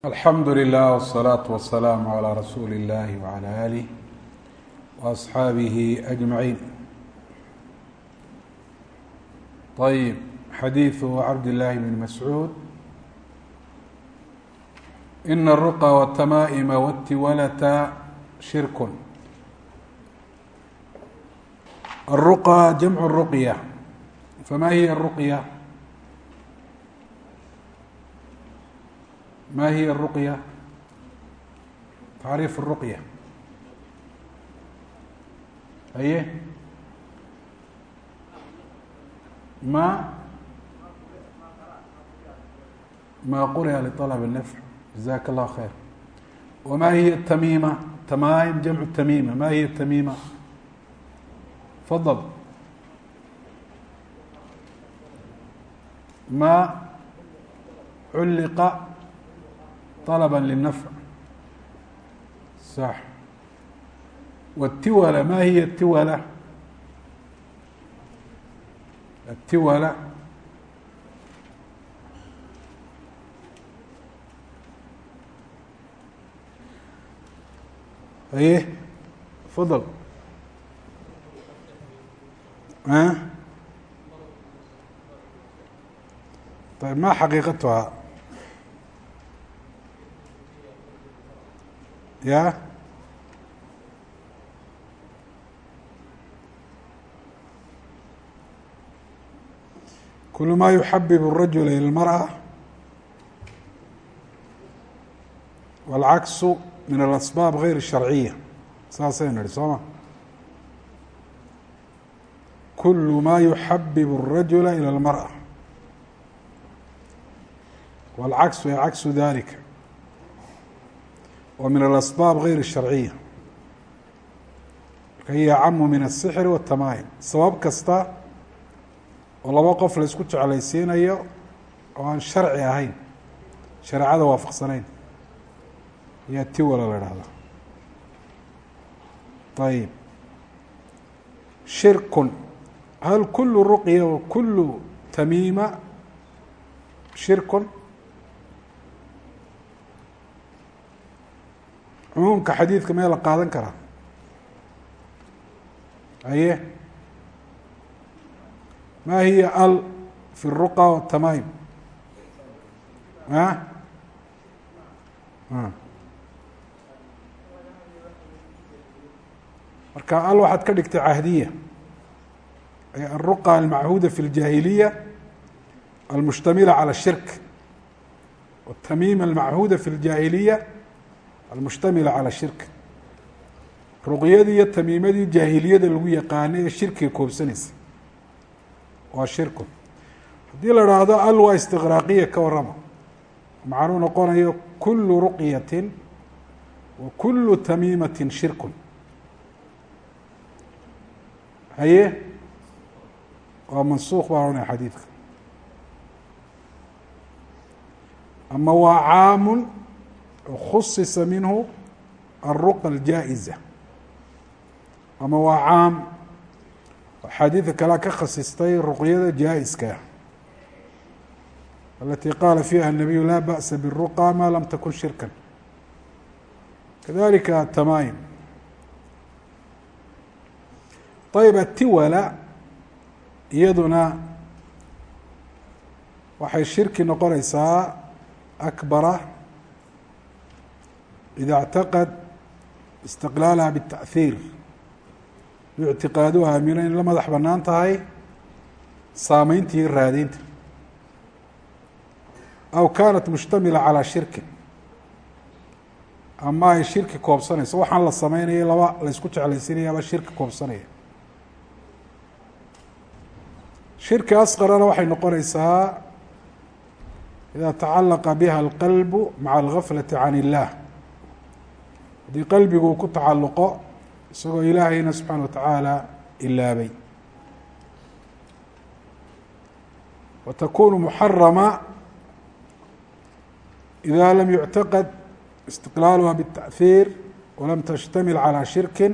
alxamdu lilah wsalaatu wasalaamu calaa rasuuli illahi wacalaa alih wa asxaabihi ajmaciin ayib xadiidu cabdillaahi bni mascuud ina aruqa waatamaa'ima watiwalata shirkun. Aruqa jamcu ruqya famaa hiya aruqya ma hiy الruqya tacriif الruqya aye ma ma quri'a liطلب النfع جزاك الlah خير wma hiy التmima tamaim jamع التmima ma hiy التmima fضل ma culqa طلبا للنفع صح والtiwلة ma hiy الtiwلة الtiwلة aye فضل طيب ma xaqiiqatha ya kul ma yuxabib الrajul ilى اlmarأة wاlcaksu min alasbaab غayr الsharciya saasaynu nihi soo ma kul ma yuxabib الrajula ilى اlmarأة wاlcaksu ay caksu dalika wa min alasbaab gayr sharciya. Marka hiyo acamu min asixri watamaahin sabab kasta oo laba qof la isku jeclaysiinayo oo aan sharci ahayn shareecada waafaqsanayn ayaa tiwala la ihahdaa ayib shirkun. Hal kulu ruqya wa kulu tamiima shirkun. cumuumka xadiidka mee la qaadan karaa aye ma hiya al fi الruqa wالtamaim a marka al waxaad ka dhigtay cahdiya ay الruqa almachuuda fi اljaahiliya almushtamila calى الshirk wالtamima almachuuda fi اljaahiliya almushtamila calى shirk. Ruqyadii iyo tamiimadii jaahiliyada lagu yaqaanay ee shirkiga koobsanaysa. Waa shirku. Haddii la dhaahdo al waa istiqraaqiya ka warrama. Macnuu noqonayo kulu ruqyatin wa kulu tamiimatin shirkun. Haye? Waa mansuuq baa ohanaya xadiidka. Ama waa caamun khusisa minhu الruqa الjaaئiza ama waa caam axaadiida kalea ka khasistay ruqyada jaa-iska alati qaala fiiha الnabiyu laa baأsa bالruqa ma lam takun shirka kadalika atamaayim ayb atiwala iyaduna waxay shirki noqonaysaa akbara ida اctaqad istiqlaalaha bالtaأhiir u ictiqaaduha aamino in la madax banaan tahay saameynta iyo raadeynta aw kaanat mushtamila calىa shirkin ama ay shirki koobsanayso waxaan la sameynaya laba la isku jeclaysinaya aba shirki koobsanaya shirki asqarana waxay noqonaysaa ida tacalaqa biha alqalbu maca algaflati can illah haddii qalbigu uu ku tacalluqo isagoo ilaahayna subxaana watacaala ilaabay wa takunu muxarama ida lam yuctaqad istiqlaaluha bالtaأhiir walam tashtamil calى shirki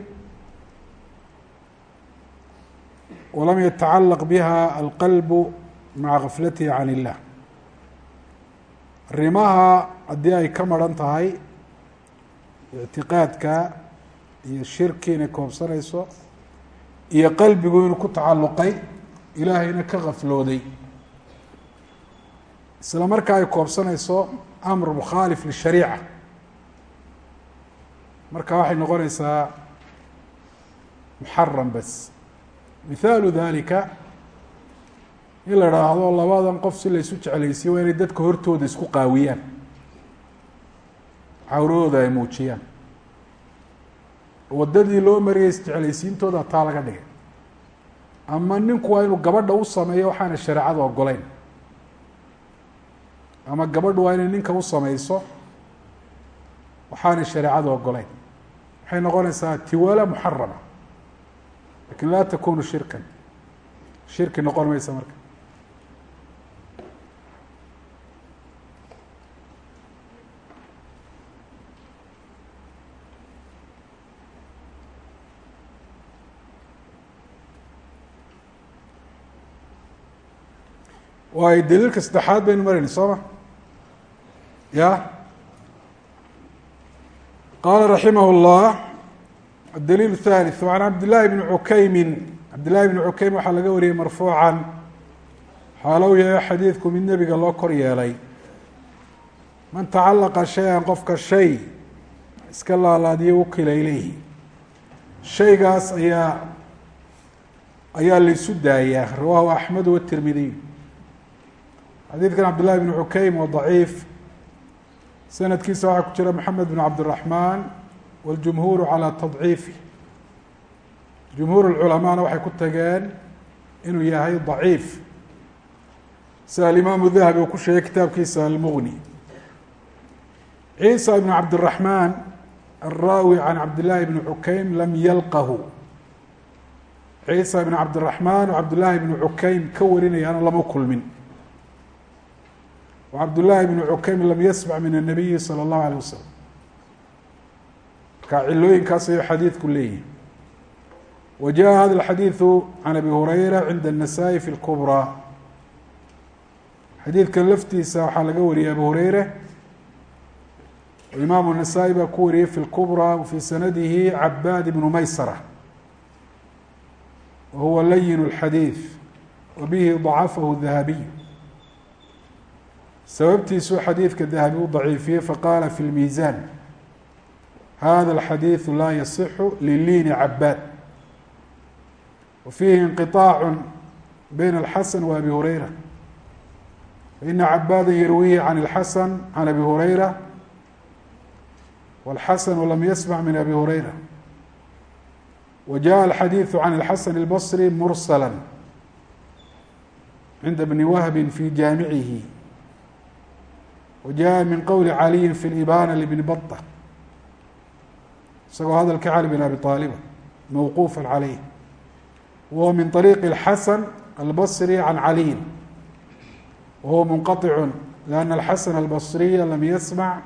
walam yatacalaq biha alqalbu maca gaflatihi can illah arrimaha haddii ay ka maran tahay ictiqaadka iyo shirki inay koobsanayso iyo qalbigu inuu ku tacalluqay ilaahayna ka kaflooday isla markaa ay koobsanayso amr mukhaalif lishariica. Marka waxay noqonaysaa muxaram bas. Mithaalu dalika in la dhaahdo labadan qof si laysu jeclaysiyo waa inay dadka hortooda isku qaawiyaan cawradooda ay muujiyaan. Waddadii loo mariyay isjeclaysiintooda taa laga dhigay. Ama ninku waa inuu gabadha u sameeyo waxaana shareecada ogoleyn ama gabadhu waa inay ninka u sameyso waxaanay shareecada ogoleyn waxay noqonaysaa tiwala muxarama laakiin laa takunu shirkan. Shirki noqon maysa marka waayo daliilka saddexaad baynu marayna soo ma ya qaala raximah اllah adaliil الثالث an cabd llahi bni cukaymin cabd llahi bni cukaym waxaa laga wariyey marfuucan xaalow yahay xadiidku mid nebiga loo kor yeelay man tacalaqa shay-an qofka shay iska laalaadiyo wukila ilayhi shaygaas ayaa ayaa laysu daayaa rawaahu axmed watirmidiy xadiidkan cabd llahi bn cukaym waa daciif. Sanadkiisa waxaa ku jira maxamed bn cabdiraxmaan waljumhuuru calaa tadciifi. Jumhuur lculamaana waxay ku tageen inuu yahay daciif. Sida alimaamu dahabi uu ku sheegay kitaabkiisa almuغni ciisa ibn cabdiraxmaan alraawi can cabd llahi bni cukaym lam yalqahu. Ciisa ibn cabdiraxmaan oo cabd llaahi bni cukaym ka warinayaana lama kulmin cabd llaahi bn cukaym lam yasmc min الnabiyi salى اllahu alيه wasalam marka cilooyinkaas ayuu xadiidku leeyihi wa jaءa hada اxadiiثu can abi hurayra cinda الnasaئi fi اlkubrى xadiidkan laftiisa waxaa laga wariyay abu hureyre imaamu الnasaئي baa ku wariyey fi اlkubrى wfii sanadihi cabaad ibnu maysara wa huwa layin اxadiiث wa bihi ضacafahu dahabiy sababtiisuu xadiidka dahabi u daciifiyey faqaala fi lmiisaan hada alxadiidu laa yasixu liliini cabaad wa fiihi inqiطaacu bayna alxasan wa abi hureyra faina cabaada yarwihi can اlxasan can abi hureyra wاlxasanu lam yasmac min abi hureyra wa jaءa alxadiidu can اlxasan اlbصri mursala cinda bni wahbi fi jaamicihi وجاء min qowli عaliyi في الإbاnة لبن bطة isagoo hadalkii cali بن abi طاaلبa mوquuفa عalيه wهو min طريq الxasن الbصري عan عaliyi وهuو منqطع لأن الxasن الbصريa lam yسمع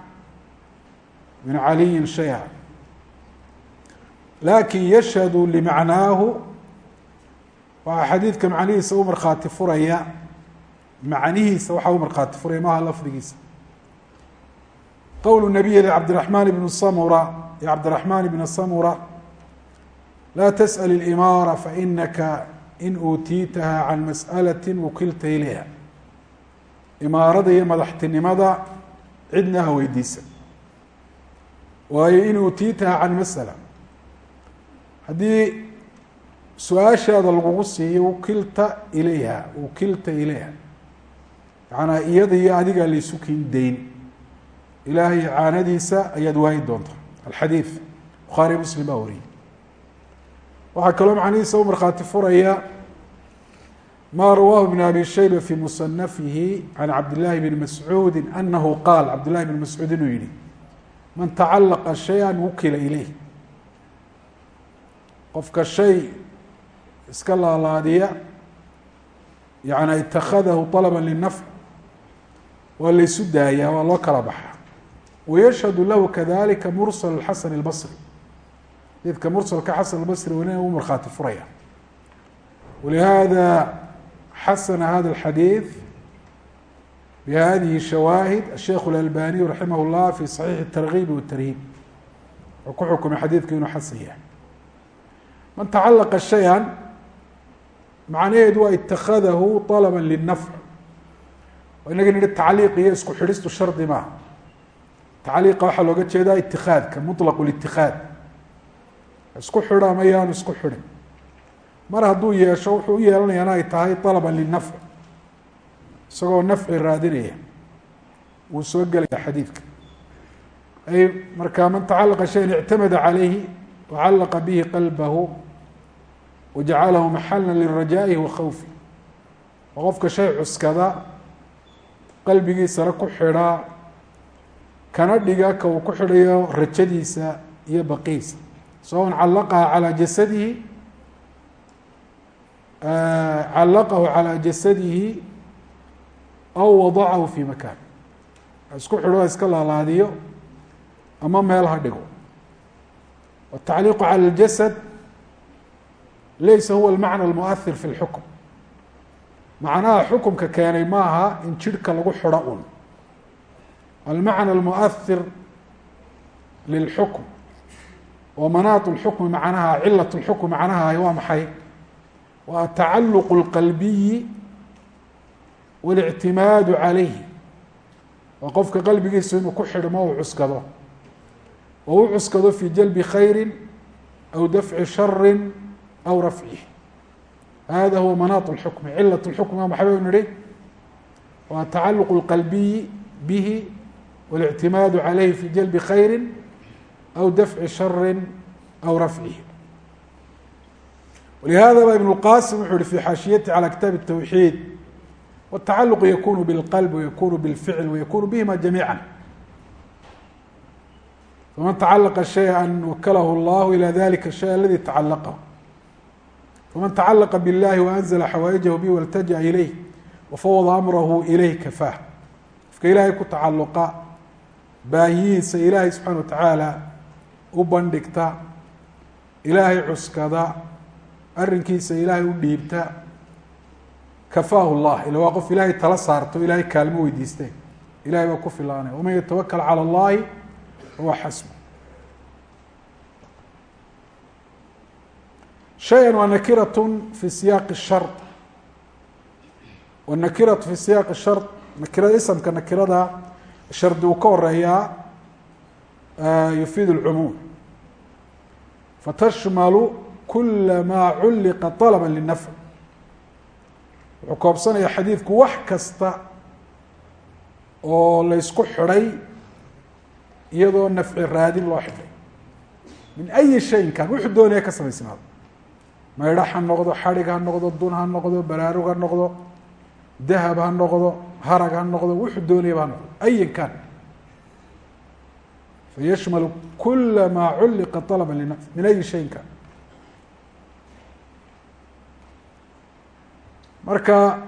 min عaliyi شhayئa lakin yشhهd لmaعنaahu waxaa xadiidka macnihiisa u markhaati furaya macnihiisa waxaa u markhaati furaya maha lafdigiisa qowl nabiy cabdiraحman bn samura ya cabdiraحman bn samura laa tsأl اlimaara fainaka in uutiitaha can masأalaة wukilta ilayha imaarada iyo madaxtinimada cidna ha weydiisa waayo in uutiitaha can masأla haddii su-aashaada lagugu siiyo wukilta ilayha wukilta ilayha yaعnaa iyada iyo adigaa laysu kin dayn ilaahay caanadiisa ayaad waayi doontaa alxadiid bukhaari muslim baa wariyey. Waxaa kaloo macnihiisa u markhaati furaya ma rawaahu ibn abi shayba fi musanafihi can cabdillahi bni mascuudi anahu qaal cabdillahi bn mascuud inuu yihi man tacalaqa shaya wukila ileyh qofka shay iska laalaadiya yani itakadahu طalaba linafc waa laysu daayaa waa loo kala baxaa wayashhadu lahu kadalika mursal xasan اlbصri xadiidka mursalka xasan albصri wanina u markhaati furaya walihada xasana hada اlxadiid bhadihi shawaahid الsheikh اlalbaniyu raximah اllah fi صaxiixi الtargiib wالtarhiib wuxuu ku xukumay xadiidku inuu xasan yahay man tacalaqa shaya macnaheedu waa itakadahu طalba linafc inaga nihi tacliiq iyo isku xidhistu shardi maaha tacliiqa waxaa looga jeedaa itikaadka muطlaq اlitikaad isku xidho ama yaanu isku xidhin mar hadduu yeesho wuxuu u yeelanayaana ay tahay طalba linafc isagoo nafci raadinaya wuu soo gelaya xadiidka ay markaa man tacalaqa shayan ictamada calayhi wacalaqa bihi qalbahu wajacalahu maxala lirajaa'ihi wa khawfi oo qofka shay cuskada qalbigiisana ku xidhaa kana dhiga ka uu ku xidhayo rajadiisa iyo baqiisa. Sawan callaqaha calaa jasadihi callaqahu calaa jasadihi aw wadacahu fi makan. Isku xidho iska laalaadiyo ama meel ha dhigo. Watacliiqu cala اljasad laysa huwa almacna almuahir fi اlxukm macnaha xukumka keenay maaha in jidhka lagu xidho un almacna اlmuahir lilxukm oo manaat اlxukmi macnaha cilat اlxukm macnaha waa maxay waa atacaluq اlqalbiyi waاlictimaadu calayhi waa qofka qalbigiisu inuu ku xidhmo uu cuskado oo u cuskado fi jalbi khayri aw dafci shari aw rafcihi hada huwa manaat اlxukmi cilat اlxukmi waa maxay baynu nihi waa tacaluq اlqalbiyi bihi waاlictimaadu calayhi fi jalbi khayri aw dafci shari aw rafcihi walihada ba ibn اlqasim wuxu uhi fi xaashiyati calى kitaab الtawxiid wالtacaluq yakunu bاlqalb wayakunu bاlficl wayakunu bihima jamiiعa faman tacalaqa shayئa wakalahu اllah ilى dalika shay aladi tacalaqah faman tacalaqa biاllahi waanzla xawaa'ijahu bih waltajaأa ilayh wafawada amrahu ilayh kafaah qofka ilaahay ku tacaluqa baahiyihiisa ilaahay subxana wa tacaala u bandhigta ilaahay cuskada arrinkiisa ilaahay u dhiibta kafaahu llah ila waa qof ilaahay tala saarto ilaahay kaalmo weydiiste ilahay baa ku filaanaya. Waman yatawakal calى اllahi fahuwa xasbu. Shaya waa nakirat fi siyaaqi shar wanakiratu fi siyaaqi shar nakirada isamka nakirada shardi uu ka horeeyaa yufiid اlcumuum fatashmalu kula maa culliqa طalba linafc wuxuu koobsanaya xadiidku wax kasta oo laysku xidhay iyadoo nafci raadin loo xidhay. Min ayi shayin kan wuxuu doonaya ka samaysnaado maydho ha noqdo xadhig ha noqdo dun ha noqdo baraarug ha noqdo dahab ha noqdo harag ha noqdo wuxuu doonayaba ha noqdo ayin kan fayashmalu kula maa culliqa طalba linafc min ayi shayin kan marka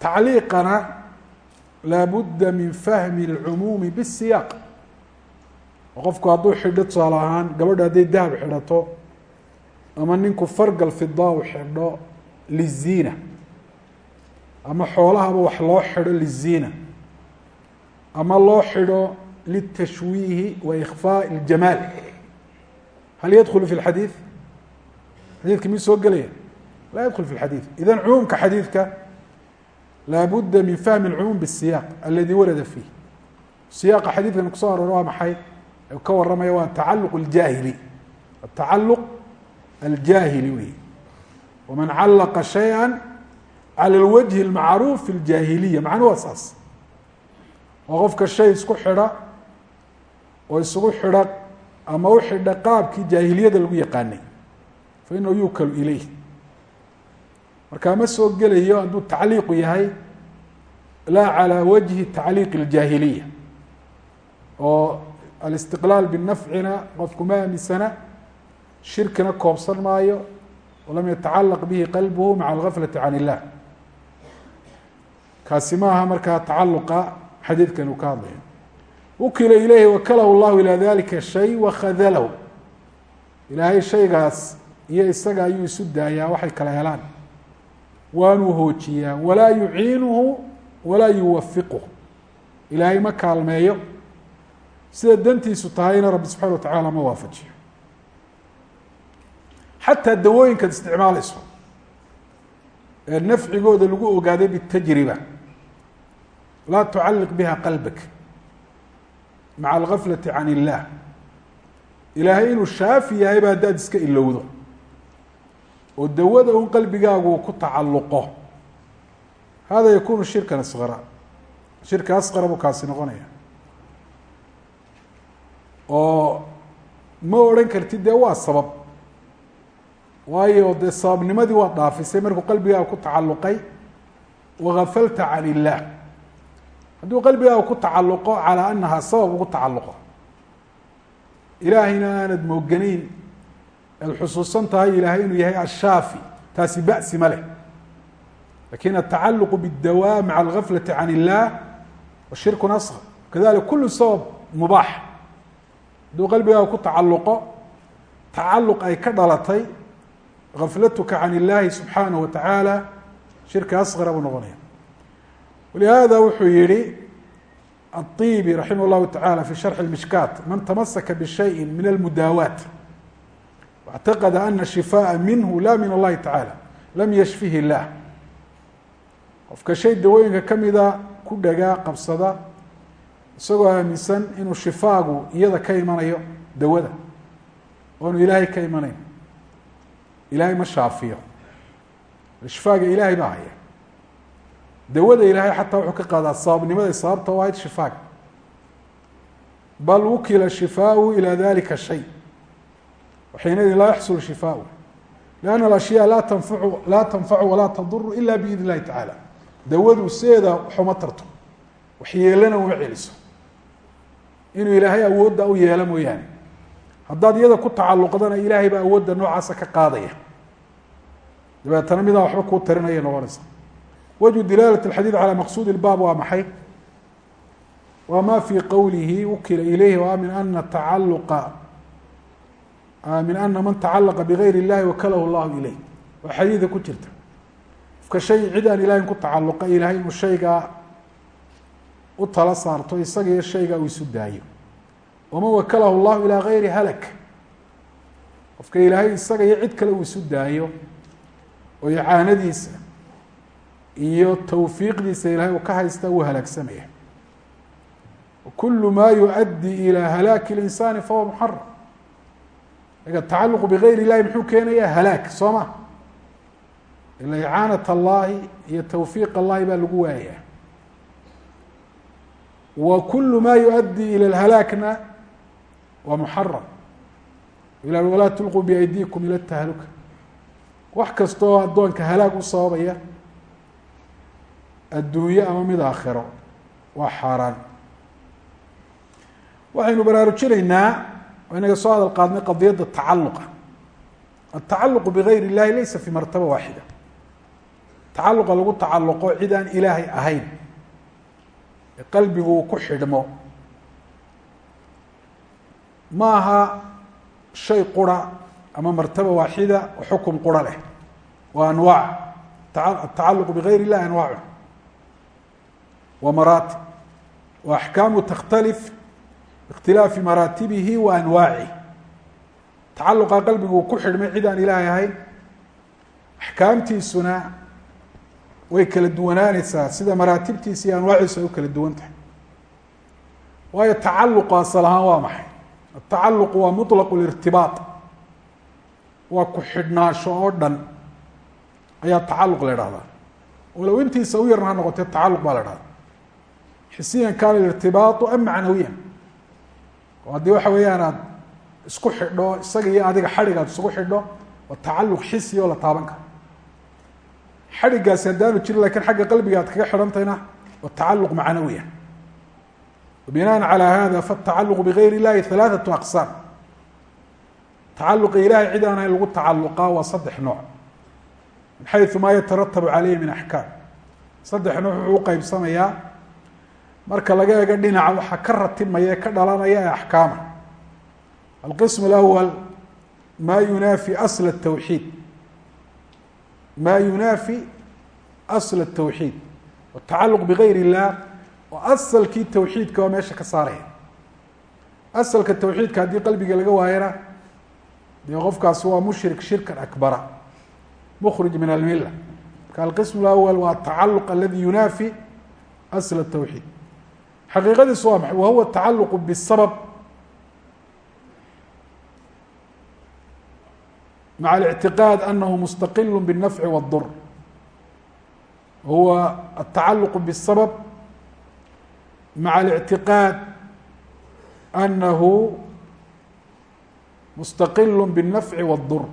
tacliiqana laabudda min fahmi اlcumuumi bالsiyaaq oo qofku hadduu xidho tusaale ahaan gabadha hadday dahab xidhato ama ninku fargal fida u xidho liziina ama xoolahaba wax loo xidho liziina ama loo xidho litashwiihi wa ikfaa اljamaal hal yadkulu fi اlxadiid xadiidka mi soo gelaya laa yadkul fi اlxadiid idan cumuumka xadiidka laabudda min fahmi اlcumuum bالsiyaq aladi warada fiih siyaaqa xadiidkan kusoo aroora waa maxay ka waramaya waa tacaluq اljaahili atacaluq aljaahili wey waman callaqa shayئa calى اlwajhi اlmacruuf fi اljaahiliya macnu waa saas waa qofka shay isku xidha oo isugu xidha ama u xidha qaabkii jaahiliyada lagu yaqaanay. Fainahu yukalu ilayh. Markaa ma soo gelayo hadduu tacliiqu yahay laa calى wajhi tacliiq اljaahiliya oo alistiqlaal binafcina qofku ma aaminsana shirkina koobsan maayo walam yatacalaq bihi qalbuhu maca algaflati can illah. Kaasi maaha markaa tacaluqa xadiidkan uu ka hadlayo. Ukila ilayhi wakalahu llahu ilaa dalika shay wakhadalahu ilaahay shaygaas iyo isaga ayuu isu daayaa waxay kala helaan. Waanuu hoojiyaa walaa yuciinuhu walaa yuwafiqu ilaahay ma kaalmeeyo. Sida dantiisu tahayna rabbi subxana wa tacaala ma waafajiyo. Xataa dawooyinkaad isticmaalayso ee nafcigooda lagu ogaaday bitajriba laa tucalliq biha qalbak maca algaflati can illah. Ilaahay inuu shaafi yahay ba haddaad iska ilowdo. Oo dawada un qalbigaagu ku tacalluqo. Hada yakunu shirkan asqara shirka asqara buu kaasi noqonaya. Oo ma odhan kartid dee waa sabab. Waayo dee sababnimadii waad dhaafisay markuu qalbigaaga ku tacalluqay wagafalta can illah hadduu qalbigaaga ku tacalluqo calaa anahaa sabab ugu tacalluqo. Ilaahayna aanad mooganeyn aad xusuusan tahay ilaahay inuu yahay ashaafi taasi ba'si ma leh. Lakin atacaluqu bاdawa maca algaflati can illah wa shirkun asqar kadalik kulu sabab mubaax. Hadduu qalbigaaga ku tacalluqo tacalluq ay ka dhalatay gaflatuka can illahi subxaanaه wa tacaala shirka asqara buu noqonaya walihada wuxuu yihi الطibi raximah الlahu taعalى fi sharxi الmishkaat man tamasaka bشhayءi min اlmudaawaat واctaqada ana shifaaءa minhu la min اllahi taعalى lam yashfihi الlah qofka shay dawooyinka kamida ku dhagaa qabsada isagoo aaminsan inuu shifaagu iyada ka imanayo dawada oonu ilaahay ka imanayn ilaahay ma shaafiyo shifaaga ilaahay baa haya dawada ilaahay xataa wuxuu ka qaadaa sababnimaday sababta ahayd shifaaga bal wukila shifaau ilى dalika shay. Xiinaidin laa yaxsul shifaau lianna alashyaa laa tanfacu laa tanfacu walaa taduru ila biidn illahi tacaala dawadu seeda waxuma tarto. Waxyeelana uma celiso. Inuu ilaahay awoodda u yeelo mooyaane. Haddaad iyada ku tacalluqdana ilaahay baa awoodda noocaasa ka qaadaya. Dabeetana midaan waxba kuu tarinaya noqonaysa wجه dilaalة الxadيiث عalى maqsud الbab waa maxay waa ma fي qowlihi ukila ilayhi wa min ana tacaluqa min ana man tacalaqa bغayr الlahi wakalahu اllahu ilayh waa xadiida ku jirta qofka shay cid aan ilahin ku tacaluqa ilahay inuu shaygaa u tala saarto isaga iyo shaygaa uu isu daayo waman wakalahu اllahu ilى gayri halak qofka ilaahay isaga iyo cid kale uu isu daayo oo icaanadiisa iyo tawfiiqdiisa ilahay uu ka haysta wuu halaagsamaya kulu ma yuؤdي ilى halaaki الإnsani fahuwa muxaram marka tacaluq bغayr الlahi muxuu keenaya halaag soo ma ila icaanaة اllahi iyo tawfiiq اllahi baa lagu waayaya wa kulu ma yuؤdي ilى اhalaakna waa muxaram ila walaa tulquu baydiikum ilى التahluka wax kasta oo addoonka halaag u sababaya adduunye ama mid aakhiro waa xaaraan. Waxaynu baraarujinaynaa oo inaga soo hadal qaadnay qadiyadda tacaluqa atacaluqu bigayr illahi laysa fi martaba waaxida. Tacaluqa lagu tacaluqo cid aan ilaahay ahayn. Ee qalbigu uu ku xidhmo. Ma aha shay qura ama martaba waaxida xukum qura leh. Waa anwaac. Atacaluq bigayr illahi anwaacu axkaamu takhtalif biikhtilaafi maraatibihi wa anwaacih tacaluqa qalbigu ku xidhmay cid aan ilaahay ahayn. Axkaamtiisuna way kala duwanaaneysaa sida maraatibtiisa iyo anwaaciisu ay u kala duwan tahay. Waayo tacaluqu asal ahaan waa maxay? Atacaluqu waa muطlaqu lirtibaaط waa ku xidhnaansho oo dhan. Ayaa tacaluq la idhahdaa walow u yarna ha tacaluq baa la dhahda xisiyan kaana irtibaau am macnawiyan oo haddii waxa weeyaan aad isku xidho isaga iyo adiga xadhig aad isugu xidho waa tacaluq xisi oo la taaban karo xadhigaasi haddaanu jirin lakin xagga qalbiga aad kaga xidhantayna waa tacaluq macnawiya binaan calى hada faatacaluq bigayr illahi halaaثatu aqsaam tacaluqa ilahay cid aan ahayn lagu tacaluqaa waa saddex nooc min xayثu ma yataratabu caleyhi min axkaam saddex nooc wuxuu uqeybsamayaa marka laga ego dhinaca waxaa ka ratimaya ee ka dhalanaya ee axkaama alqism alawal maa yunaafi asl atawxiid maa yunaafi asl atawxiid watacaluq bigayr illah oo asalkii tawxiidka waa meesha ka saaraya. Asalka tawxiidka haddii qalbiga laga waayana dee qofkaasi waa mushrik shirkan akbara. Mukhrij min almilla. Marka alqism alawal waa atacaluq aladi yunaafi asl atawxiid xaqiiqadiisu waa maxay wahuwa atacaluq bالsabab maca الاctiqاad anahu mustaqil bالnafci wالdur huwa atacaluq bالsabab maca الاctiqاad anahu mustaqil bالnafci wالdur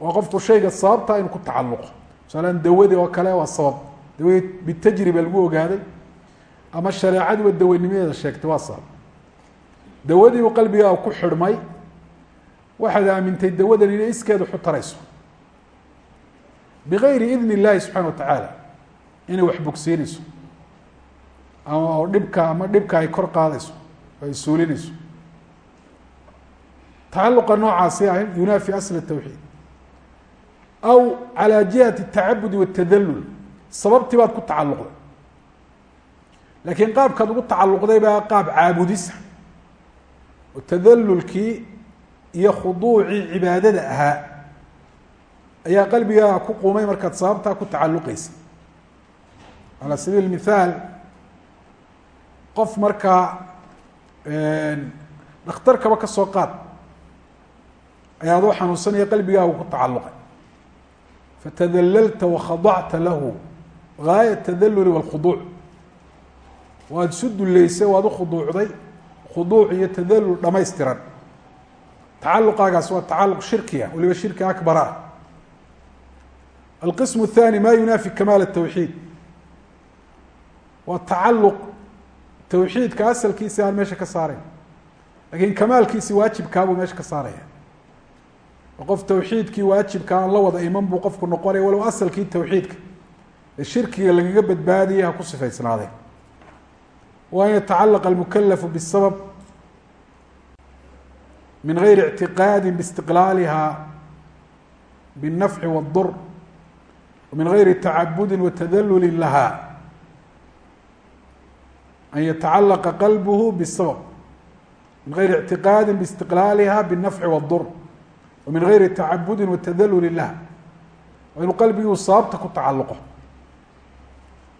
waa qofku shayga sababta inuu ku tacaluqo masaalan dawadii oo kale waa sabab dawad bitajriba lagu ogaaday ama shareecadiiba daweynimadeeda sheegtay waa saab dawadiibu qalbigaa ku xidhmay waxaad aamintay dawadan inay iskeeda xutarayso. Bigayri idn illaahi subxana wa tacaala inay wax bogsiinayso ama oo dhibka ama dhibka ay kor qaadayso ay suulinayso. Tacaluqa noocaasi ah yunaafi asl tawxiid. Aw calaa jihati atacabudi watadalul sababtii baad ku tacalluqda laakiin qaabkaad ugu tacaluqday baa qaab caabudisa oo tadalulkii iyo khuduucii cibaadada ahaa ayaa qalbigaaga ku qumay markaad sababtaa ku tacaluqeysa calى sabiil mithaal qof markaa dhakhtarkaba ka soo qaad ayaa adoo xanuunsanaya qalbigaagu ku tacaluqay fatadalalta wakhadacta lahu gaaya tadaluli wاlkhuduuc waad isu duleysay waad ukhuduucday khuduuc iyo tadalul dhamaystiran tacaluqaagaas waa tacaluq shirkiya waliba shirki akbar ah alqism الthani ma yunaafi kamaal الtawxiid waa tacaluq tawxiidka asalkiisi aan meesha ka saarayn lakin kamaalkiisi waajibkaabuu meesha ka saaraya qof tawxiidkii waajibka aan la wada iman buu qofku noqonaya walow asalkii tawxiidka ee shirkiga lagaga badbaadiyay ha ku sifaysnaadeen wa an yatacalaqa almukalafu bisabab min gayri ictiqaadi biistiqlaaliha biاnafci wاdur min gayri tacabudi watadaluli laha an yatacalaqa qalbhu bisabab min gayri ictiqaadi biistiqlaaliha biاnafci wاdur min gayri tacabudi watadaluli lah waa inuu qalbigii sababta ku tacaluqo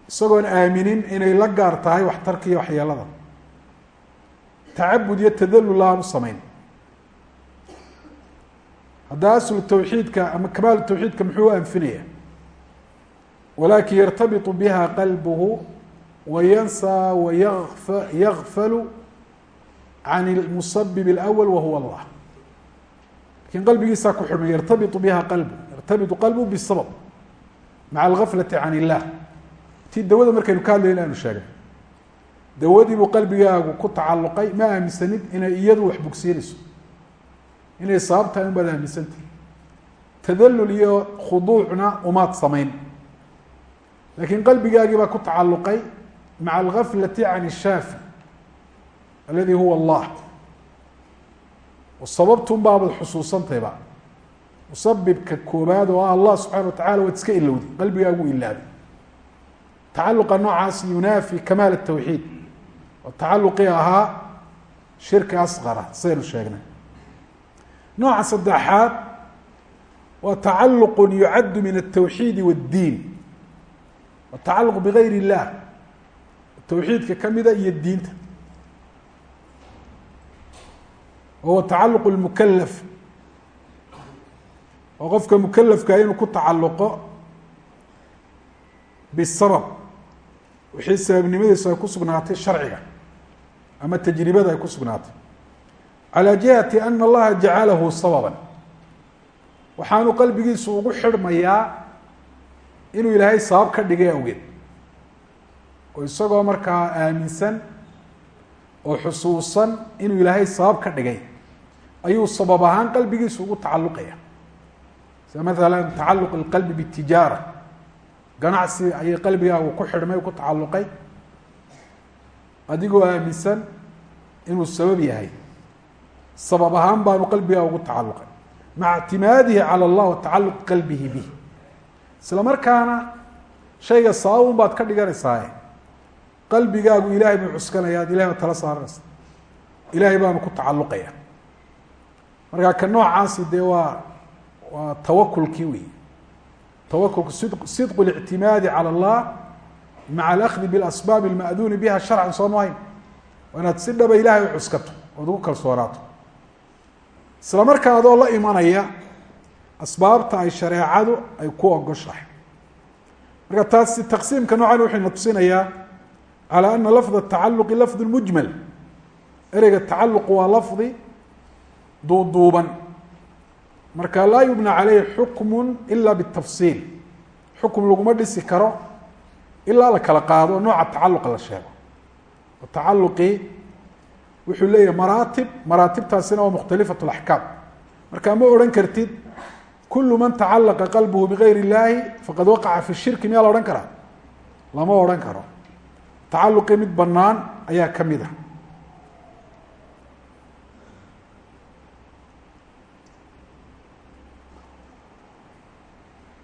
isagoon aaminin inay la gaar tahay waxtarka iyo waxyeelada tacabud iyo tadalul aan u samayn hadda aslu tawxiidka ama kamaalu tawxiidka muxuu u anfinaya walakin yartabiطu biha qalbuhu wayansaa wayaf yagfalu can اlmusabib اlأwl wahuwa allah lakin qalbigiisaa ku xidhmay yartabiطu biha qalbu yartabiطu qalbu bالsabab maca algaflati can illah tii dawada markaynu ka hadlayna aynu sheegnay dawadii buu qalbigaagu ku tacaluqay ma aaminsanid inay iyadu wax bogsiinayso. Inay sabab tahay un baad aaminsantahi tadalul iyo khuduucna umaad samayn. Lakin qalbigaagii baa ku tacaluqay maca algaflati can الshaafi aladi huwa allah. Sababtun baabad xusuusantayba musabibka koobaad oo ah allah subxana wa tacala waad iska ilowday qalbigaagu ilaabay tacaluqa noocaas yunaafi kamaal الtawxiid oo tacaluqii ahaa shirki asqara saynu sheegnay nooca saddexaad waa tacaluq yucaddu min الtawxiidi wاddiin wa tacaluq bigayr اllah tawxiidka kamida iyo diinta wahuwa tacaluq اlmukalaf oo qofka mukalafka inuu ku tacaluqo bisabab wixii sababnimadiisu ay ku sugnaatay sharciga ama tajribada ay ku sugnaatay calى jihati ana allaha jacalahu sababa waxaanu qalbigiisu ugu xidhmayaa inuu ilaahay sabab ka dhigay awgeed oo isagoo markaa aaminsan oo xusuusan inuu ilaahay sabab ka dhigay ayuu sabab ahaan qalbigiisu ugu tacaluqaya sida maala tacaluq اlqalbi bاtijaara ganacsi ayay qalbigaagu ku xidhmay ku tacaluqay adigoo aaminsan inuu sabab yahay. Sabab ahaan baanu qalbigaa ugu tacaluqay maca ictimaadihi calى اllah wa tacaluq qalbihi bih isla markaana shayga sababun baad ka dhiganaysaa qalbigaagu ilaahay buu cuskanaya ad ilahay baad tala saaranaysa ilaahay baanu ku tacalluqaya. Marka ka noocaasi dee waa waa tawakulkii wey tawakulku sid sidqu اlictimaadi calى اllah maca alakdi biاlasbaab اlma'duuni biha sharcan soo mahayn waa inaad si dhaba ilahay u cuskato ood ugu kalsoonaato isla markaa adoo la imanaya asbaabta ay shareecadu ay ku ogoshahay marka taasi taqsiimka noocan wuxuu na tusinayaa calى ana lafd الtacaluqi lafd mujmal ereyga tacaluqu waa lafdi duuduuban marka laa yubna caleyh xukmu ila bالtafsiil xukm laguma dhisi karo ilaa la kala qaado oo nooca tacaluqa la sheego tacaluqii wuxuu leeyahay maraatib maraatibtaasina waa mukhtalifaة اlaxkaam marka ma odhan kartid kulu man tacalaqa qalbhu bigayr اllahi faqad waqaca fi shirki miyaa la odhan karaa lama odhan karo tacaluqii mid banaan ayaa ka mid ah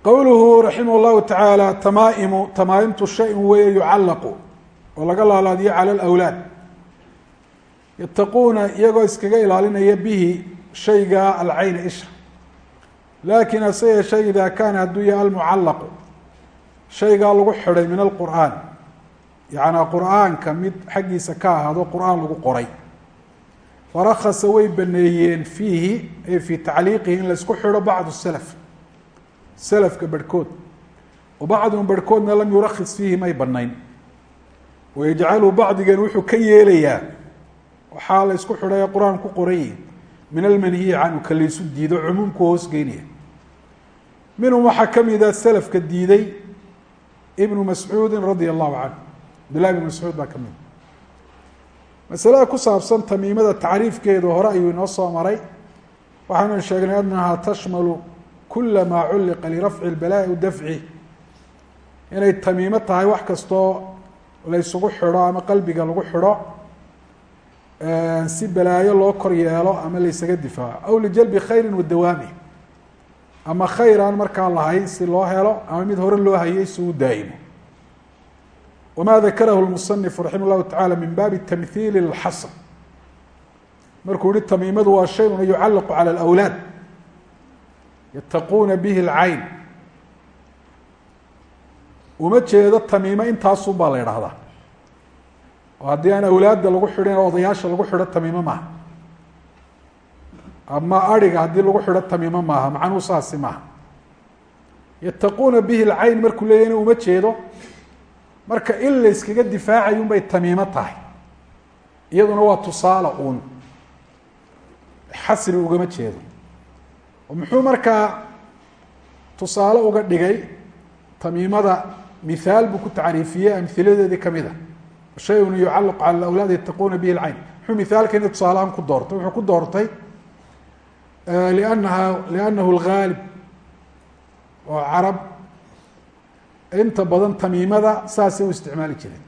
Qowluhu raximah اllahu tacaala tamaa'imu tamaaimtu shayin weeye yucallaqu oo laga laalaadiyo cala alawlaad. Yattaquuna iyagoo iskaga ilaalinaya bihi shayga alcayna isha. Laakin hase yeeshe ida kaana hadduu yahay almucallaqu shaygaa lagu xidhay min alqur'aan. Yacnaa qur'aanka mid xaggiisa ka ahaado qur'aan lagu qoray. Farakasa way baneeyeen fiihi ay fii tacliiqihi in laysku xidho bacdu salaf salafka barhkood wa bacduhum barhkoodna lam yurakis fiihi may banayn wayajcalu bacdigan wuxuu ka yeelayaa waxaa la ysku xidhay ee qur'aan ku qorayay min almanhiyi canhu ka laysu diido cumuumku hoosgeynaya minhum waxaa ka mida salafka diiday ibnu mascuudi radia allahu canhu abdillahi ibn mascuud baa ka mida masalada ku saabsan tamiimada tacriifkeedu hore ayuu inoo soo maray waxaanu sheegnay anahaa tashmalu kula maa culliqa lirafci lbalaa'i u dafci inay tamiimo tahay wax kastoo laysugu xidho ama qalbiga lagu xidho si balaayo loo kor yeelo ama laysaga difaaco aw lijalbi khayri wa dawaami ama khayr aan markaa lahayn si loo helo ama mid hore loo hayay si uu daa'imo wma dakarahu lmusanifu raximah llahu tacala min baabi tamhiili lxasr markuu yihi tamiimadu waa shayun yucallaqu cala alawlaad yattaquuna bihi lcayn uma jeedo tamiimo intaasun baa la idhaahdaa oo haddii aan awlaadda lagu xidhin oo odayaasha lagu xidho tamiimo maaha. Ama ariga haddii lagu xidho tamiimo maaha macnuhu saasi maaha. Yattaquuna bihi lcayn markuu leeyahna uma jeedo marka in la yskaga difaacayo un bay tamiimo tahay. Iyaduna waa tusaale uun. Xasri ugama jeedo muxuu markaa tusaale uga dhigay tamiimada mithaal buu ku tacriifiyey amhiladeedii ka mid a shayun yucallaqu cala awlaad yattaquuna bihi lcayn muxuu mithaalkani tusaalehaan ku doortay. Wuxuu ku doortay liannaha liannahu lgaalib oo carab inta badan tamiimada saasay u isticmaali jireen.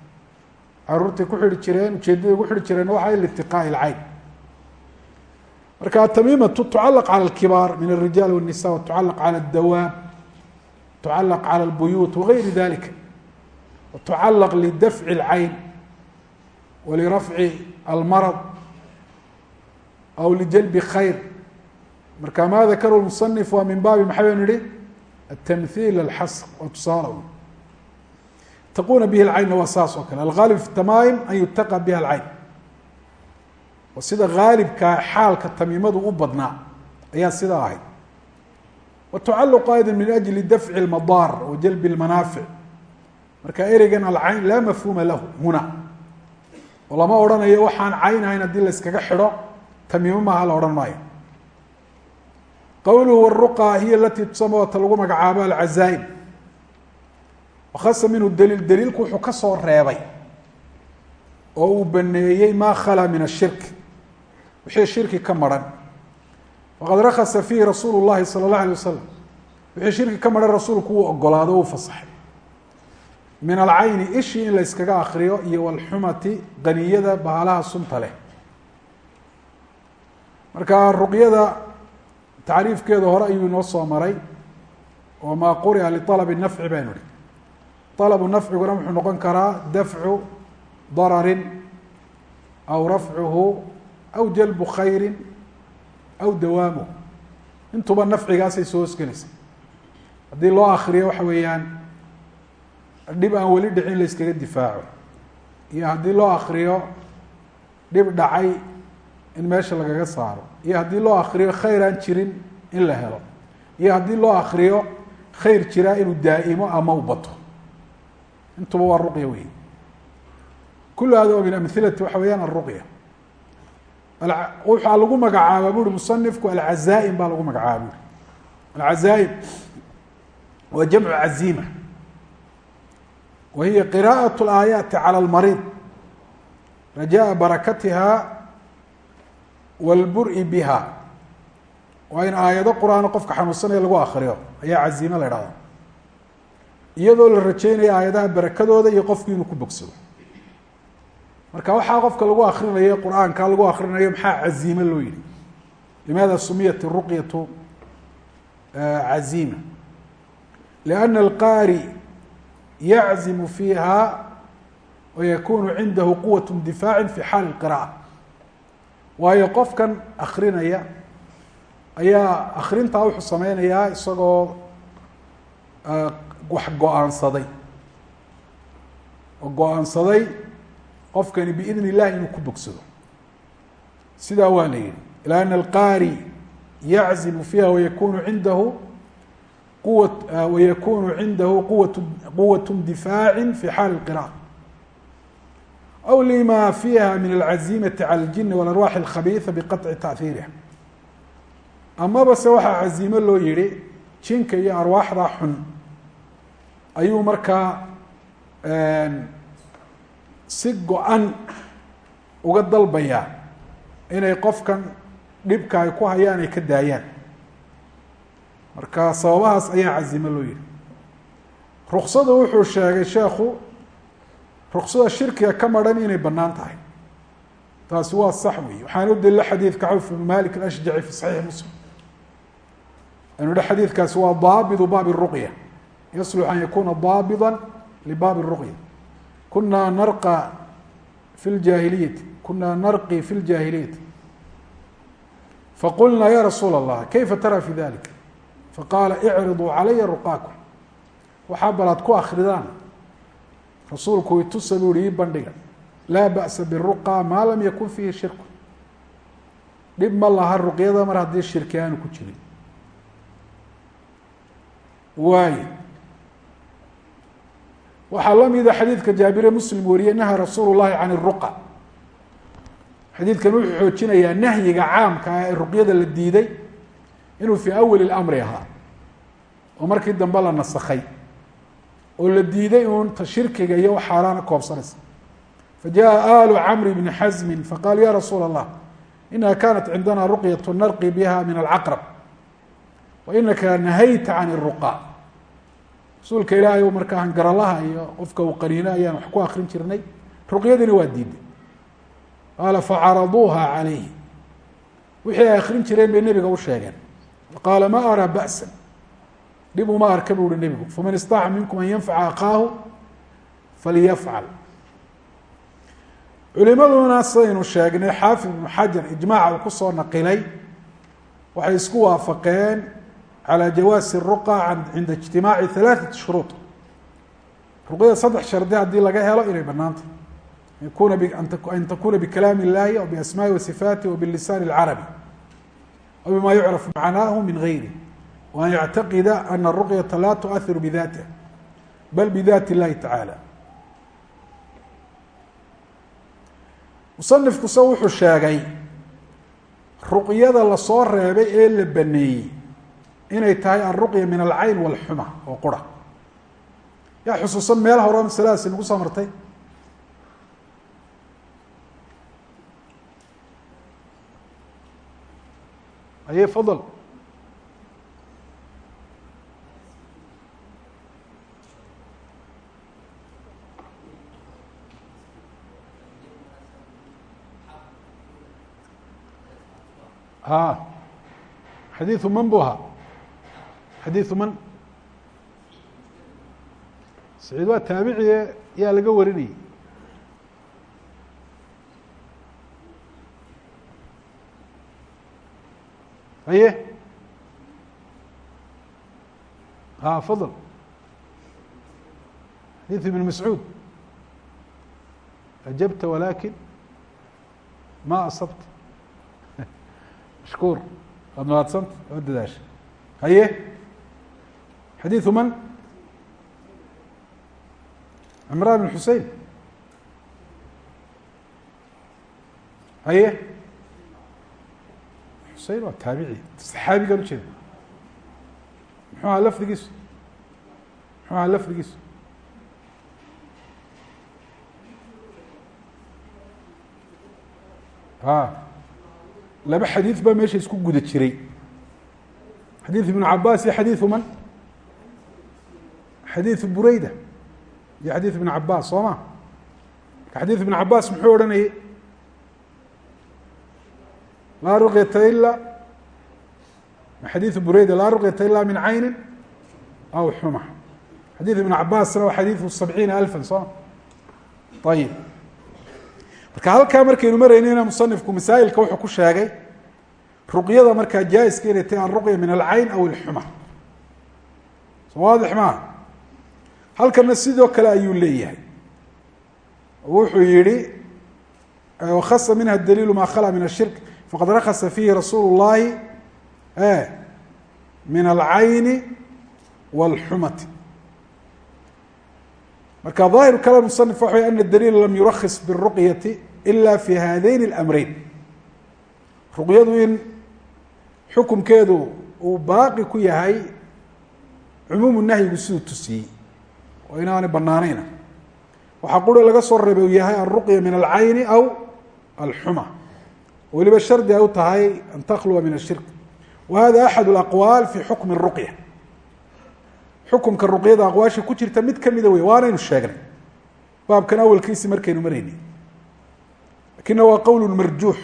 Caruurtay ku xidhi jireen ujeedaday ugu xidhi jireen waxa litiqaa'i lcayn marka atamiimatu tucalaq cala alkibaar min alrijaal wالnisa watucalaq cala اdawaab tucalaq cala اlbuyuut wagayri dalika watucalaq lidafci اlcayn walirafci almarad aw lijalbi khayr marka ma dakaru musanif waa min baabi maxay baynu ihi التمثيل الxصr waa tusaale تقuna bه الcaynna waa saas oo kale الغاaلب في التmاim an يتقى bha الcayn oo sida aalibkaa xaalka tamiimadu u badnaa ayaa sidaa ahayd watucaluq ayda min ajli dafci اlmadaar wa jalbi اlmanaafic marka ereygan alcayn laa mafhuuma lahu huna oo lama odhanayo waxaan caynahayn haddii layskaga xidho tamiimo maaha la odhan maayo. Qowluhu wruqa hiya alatii tusamata lagu magacaabo alcazaaim wakhasa minhu daliil daliilku wuxuu ka soo reebay oo uu baneeyey maa khalaa min ashirk wixii shirki ka maran. Waqad rakasa fiihi rasuulu llahi salى اllah alay wasalam wixii shirki ka maran rasuulku uu ogolaado uu fasaxay. Min alcayni ishii in la yskaga akriyo iyo walxumati qaniyada bahalaha sunta leh. Marka ruqyada tacriifkeeda hore ayuu inoo soo maray oo maa quri'a lialab nafci baynu ihi alabu nafciguna wuxuu noqon karaa dafcu dararin aw rafcuhu aw jalbu khayri aw dawaamuh intuba nafcigaasay soo hosgelaysa haddii loo akriyo waxa weeyaan dhib aan weli dhicin la yskaga difaaco. Iyo haddii loo akriyo dhib dhacay in meesha lagaga saaro. Iyo haddii loo akriyo khayr aan jirin in la helo. Iyo haddii loo akriyo khayr jiraa inuu daa'imo ama u bato. Intuba waa ruqya wey kul hada min amhilati waxa weeyaan aruqya waxaa lagu magacaaba buri musanifku alcazaaim baa lagu magacaaba buri alcazaaim waa jamcu cazima wa hiya qira'aة اlaayaati calى اlmariid rajaءa barakatiha wاlbur-i biha waa in aayado qur-aan qofka xanuunsanaya lagu akriyo ayaa cazime la idhahda iyadoo la rajeynaya aayadaha barakadooda iyo qofku inuu ku bogsado marka waxaa qofka lagu akrinayo qur'aanka lagu akrinayo maxaa caziime loo yihi limaada sumiyat ruqyatu caziima liana alqaari yaczimu fiiha wayakunu cindahu quwat difaacin fi xaali qiraa'a waayo qofkan akrinaya ayaa akrintaa wuxuu sameynayaa isagoo wax go'aansaday. Oo go'aansaday qofkani biidn illahi inuu ku bogsado sidaa waa la yihi ila ana alqaari yaczimu fiiha wayakunu cindahu quwa wayakunu cindahu quwat quwat difaaci fi xaali اlqira'a aw lima fiiha min alcazimati cala اljini walarwax اlkhabiiثa biqaطci taأhiiriha amaba se waxaa cazimo loo yihi jinka iyo arwaaxda xun ayuu markaa si go-an uga dalbayaa inay qofkan dhibka ay ku hayaan ay ka daayaan. Marka sababahaas ayaa cazimo loo yihi ruksada wuxuu sheegay sheekhu ruksada shirkiga ka maran inay bannaan tahay. Taasi waa sax wey waxaana u dalila xadiidka cawf bn malik alashjaci fi saxiix muslim. Anu hi xadiidkaasi waa daabidu baabi ruqya. Yaslux an yakuna daabida libaabi ruqya kuna narqa fi ljaahiliyati kuna narqi fi ljaahiliyati faqulna ya rasuul allah kayfa tara fi dalik faqaala icriduu calaya ruqaakum waxaa balaad ku akridaan rasuulku itusa buu hi ii bandhiga laa ba'sa biruqa maa lam yakun fiihi shirku dhib ma laha ruqyada mar haddii shirki aanu ku jirin waayo waxaa la mida xadiidka jaabire muslim wariye naha rasuulu llahi can iruqa xadiidkan wuxuu xoojinayaa nahyiga caamka ah ee ruqyada la diiday inuu fii awali اlamri ahaa oo markii dambe la nasakhay oo la diiday uun ta shirkiga iyo wax xaaraana koobsanaysa fajaءa alu camri bni xasmi faqaalu ya rasuula اllah inaha kanat cindana ruqyaة narqi biha min alcaqrab wainaka nahayta can iruqa rasuulka ilaahay u markaa hangaralaha iyo qofka uu qaniino ayaan wax ku akrin jirnay ruqyadiina waa diiday qaala facaraduuha calayhi. Wixii ay akrin jireen bay nebiga u sheegeen. Qaala ma araa ba'sa dhib uma arka bu uhi nebigu. Faman istaaca minkum an yanfaca akaahu falyafcal. Culimaduna sidaynu sheegnay xaafid ibnu xajar ijmaaca uu ku soo naqilay waxay isku waafaqeen calى jawaasi ruqa cinda ijtimaaci halaaثati shuruud ruqyada saddex shardi haddii laga helo inay banaanta yakuna an takuna bikalaami اllahi aw biasmaai wasifaati wbilisan اlcarabi aw bima yucraf macnaahu min gayri waan yactaqida ana ruqyata la tuahiru bidatiha bal bidati اllahi tacaalى musanifku se wuxuu sheegay ruqyada lasoo reebay ee la baneeyey inay tahay alruqya min alcayn walxuma oo qura. Yaa xusuusan meel hore masaladaasi nagu soo martay. Aye fadl. Ha xadiiثu man bu xadiiثu man. Saciid waa taabiciye yaa laga warinayay haye? Ha fadl xadiث ibn mascuud. Ajabta walakin ma asabta. Mashkuur. Waad mahaadsanta waad dadaasha haye xadiiثu man cimraan بn xusein haye xusein waa taabici saxaabigan ujeeda muxuu ahaa lafdigiisu muxuu ahaa lafdigiisu a laba xadiid baa meesha isku guda jiray xadiiث ibn cabaas iyo xadiiثu man xadiiثu bureyda iyo xadiiث ibn cabaas soo ma marka xadiiث ibn cabaas muxuu odhanayay laa ruqyata ila xadiiثu bureyda laa ruqyata ila min cayni aw xuma xadiiث ibn cabaasna waa xadiiثu sabciina alfa soo ma ayib marka halkaa markaynu maraynayna musanifku masaa'ilka wuxuu ku sheegay ruqyada markaa jaa-iska inay tahay alruqya min alcayn aw ilxuma soo waadix maaha halkana sidoo kale ayuu leeyahay wuxuu yihi wakhasa minha daliilu ma khala min ashirk faqad rakasa fiihi rasuulu llahi min alcayni wاlxumati marka ظaahir kalaam musanif waxa wy ana daliila lam yurakis biالruqyati ila fi hadayn اlamreyn ruqyadu in xukumkeedu uu baaqi ku yahay cumuumu nahyigu siduu tusiyey oo inaanay banaanayn waxaa qura laga soo reebay uu yahay alruqya min alcayni aw alxuma weliba shardi ay u tahay an takhluwa min ashirk wa hada axad اlaqwaal fi xukmi ruqya xukumka ruqyada aqwaasha ku jirta mid kamida wey waanaynu sheegnay baabkan awelkiisi markaynu marayni lakina waa qowl marjuux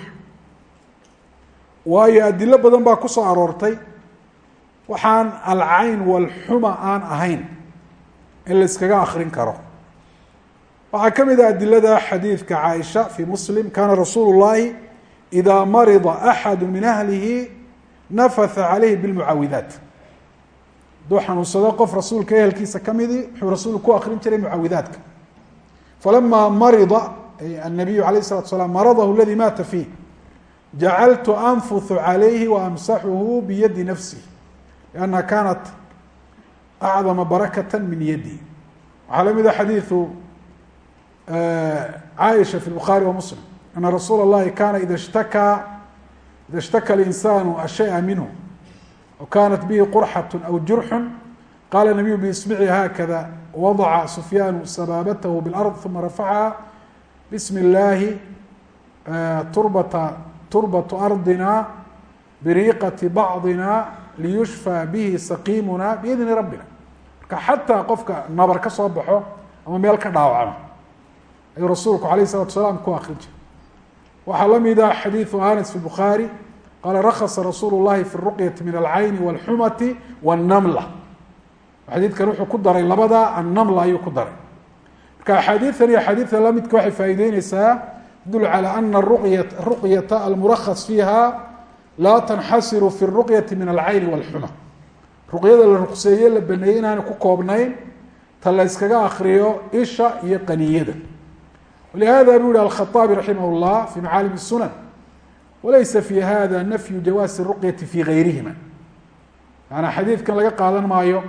waayo adilo badan baa ku soo aroortay waxaan alcayn walxuma aan ahayn in la iskaga akrin karo. Waxaa ka mid a adilada xadiidka caaisha fii muslim kaana rasuulu llaahi idaa marida axadu min ahlihi nafatha caleyhi bilmucaawidaat hadduu xanuunsado qof rasuulka ehelkiisa ka midi wuxuu rasuulku ku akrin jiray mucaawidaadka falamaa marida ay annabiyu alayh isalatu salaam maradahu aladii maata fiih jacaltu anfuhu calayhi waamsaxuhu biyadi nafsihi liannaha kaanat أcdama barakة min yadi waxaa lamida xadiiثu caaisha في الbخarي وmsلم أna rasuul الlahi kana ida اshtakaa ida اshtaka الإnsaan ashayئa minhu و kanat bihi qurxaة أw jurx qala النabiyu bsmعi hakada wadaca sufyaan sabaabatah bاlأrض ثuma rafacha bsm اllahi turbata turbatu ardina biriiqati bacdina liyushfى bihi saqiimuna biidni rabbina marka xataa qofka nabar ka soo baxo ama meel ka dhaawacma ayuu rasuulku alayh الsalatu salaam ku akrin jiray waxaa la mida xadiiثu anas fi bukhaarي qaala rakasa rasuulu الlahi fi الruqyati min alcayni wاlxumati wالnamla xadiidkan wuxuu ku daray labada annamla ayuu ku daray marka axaadiidan iyo axaadiida lamidka waxay faa'ideyneysaa tadul calى ana ruqya ruqyata almurakas fiiha laa tanxasiru fi الruqyati min alcayni wاlxuma ruqyada la ruqseeye la baneeyey inaana ku koobnayn ta la yskaga akriyo isha iyo qaniyada walihada buu yihi alkhaطaabi raximah اllah fi macaalim الsunan walaysa fi hada nafyu jawaasi الruqyati fi gayrihima yaani xadiidkan laga qaadan maayo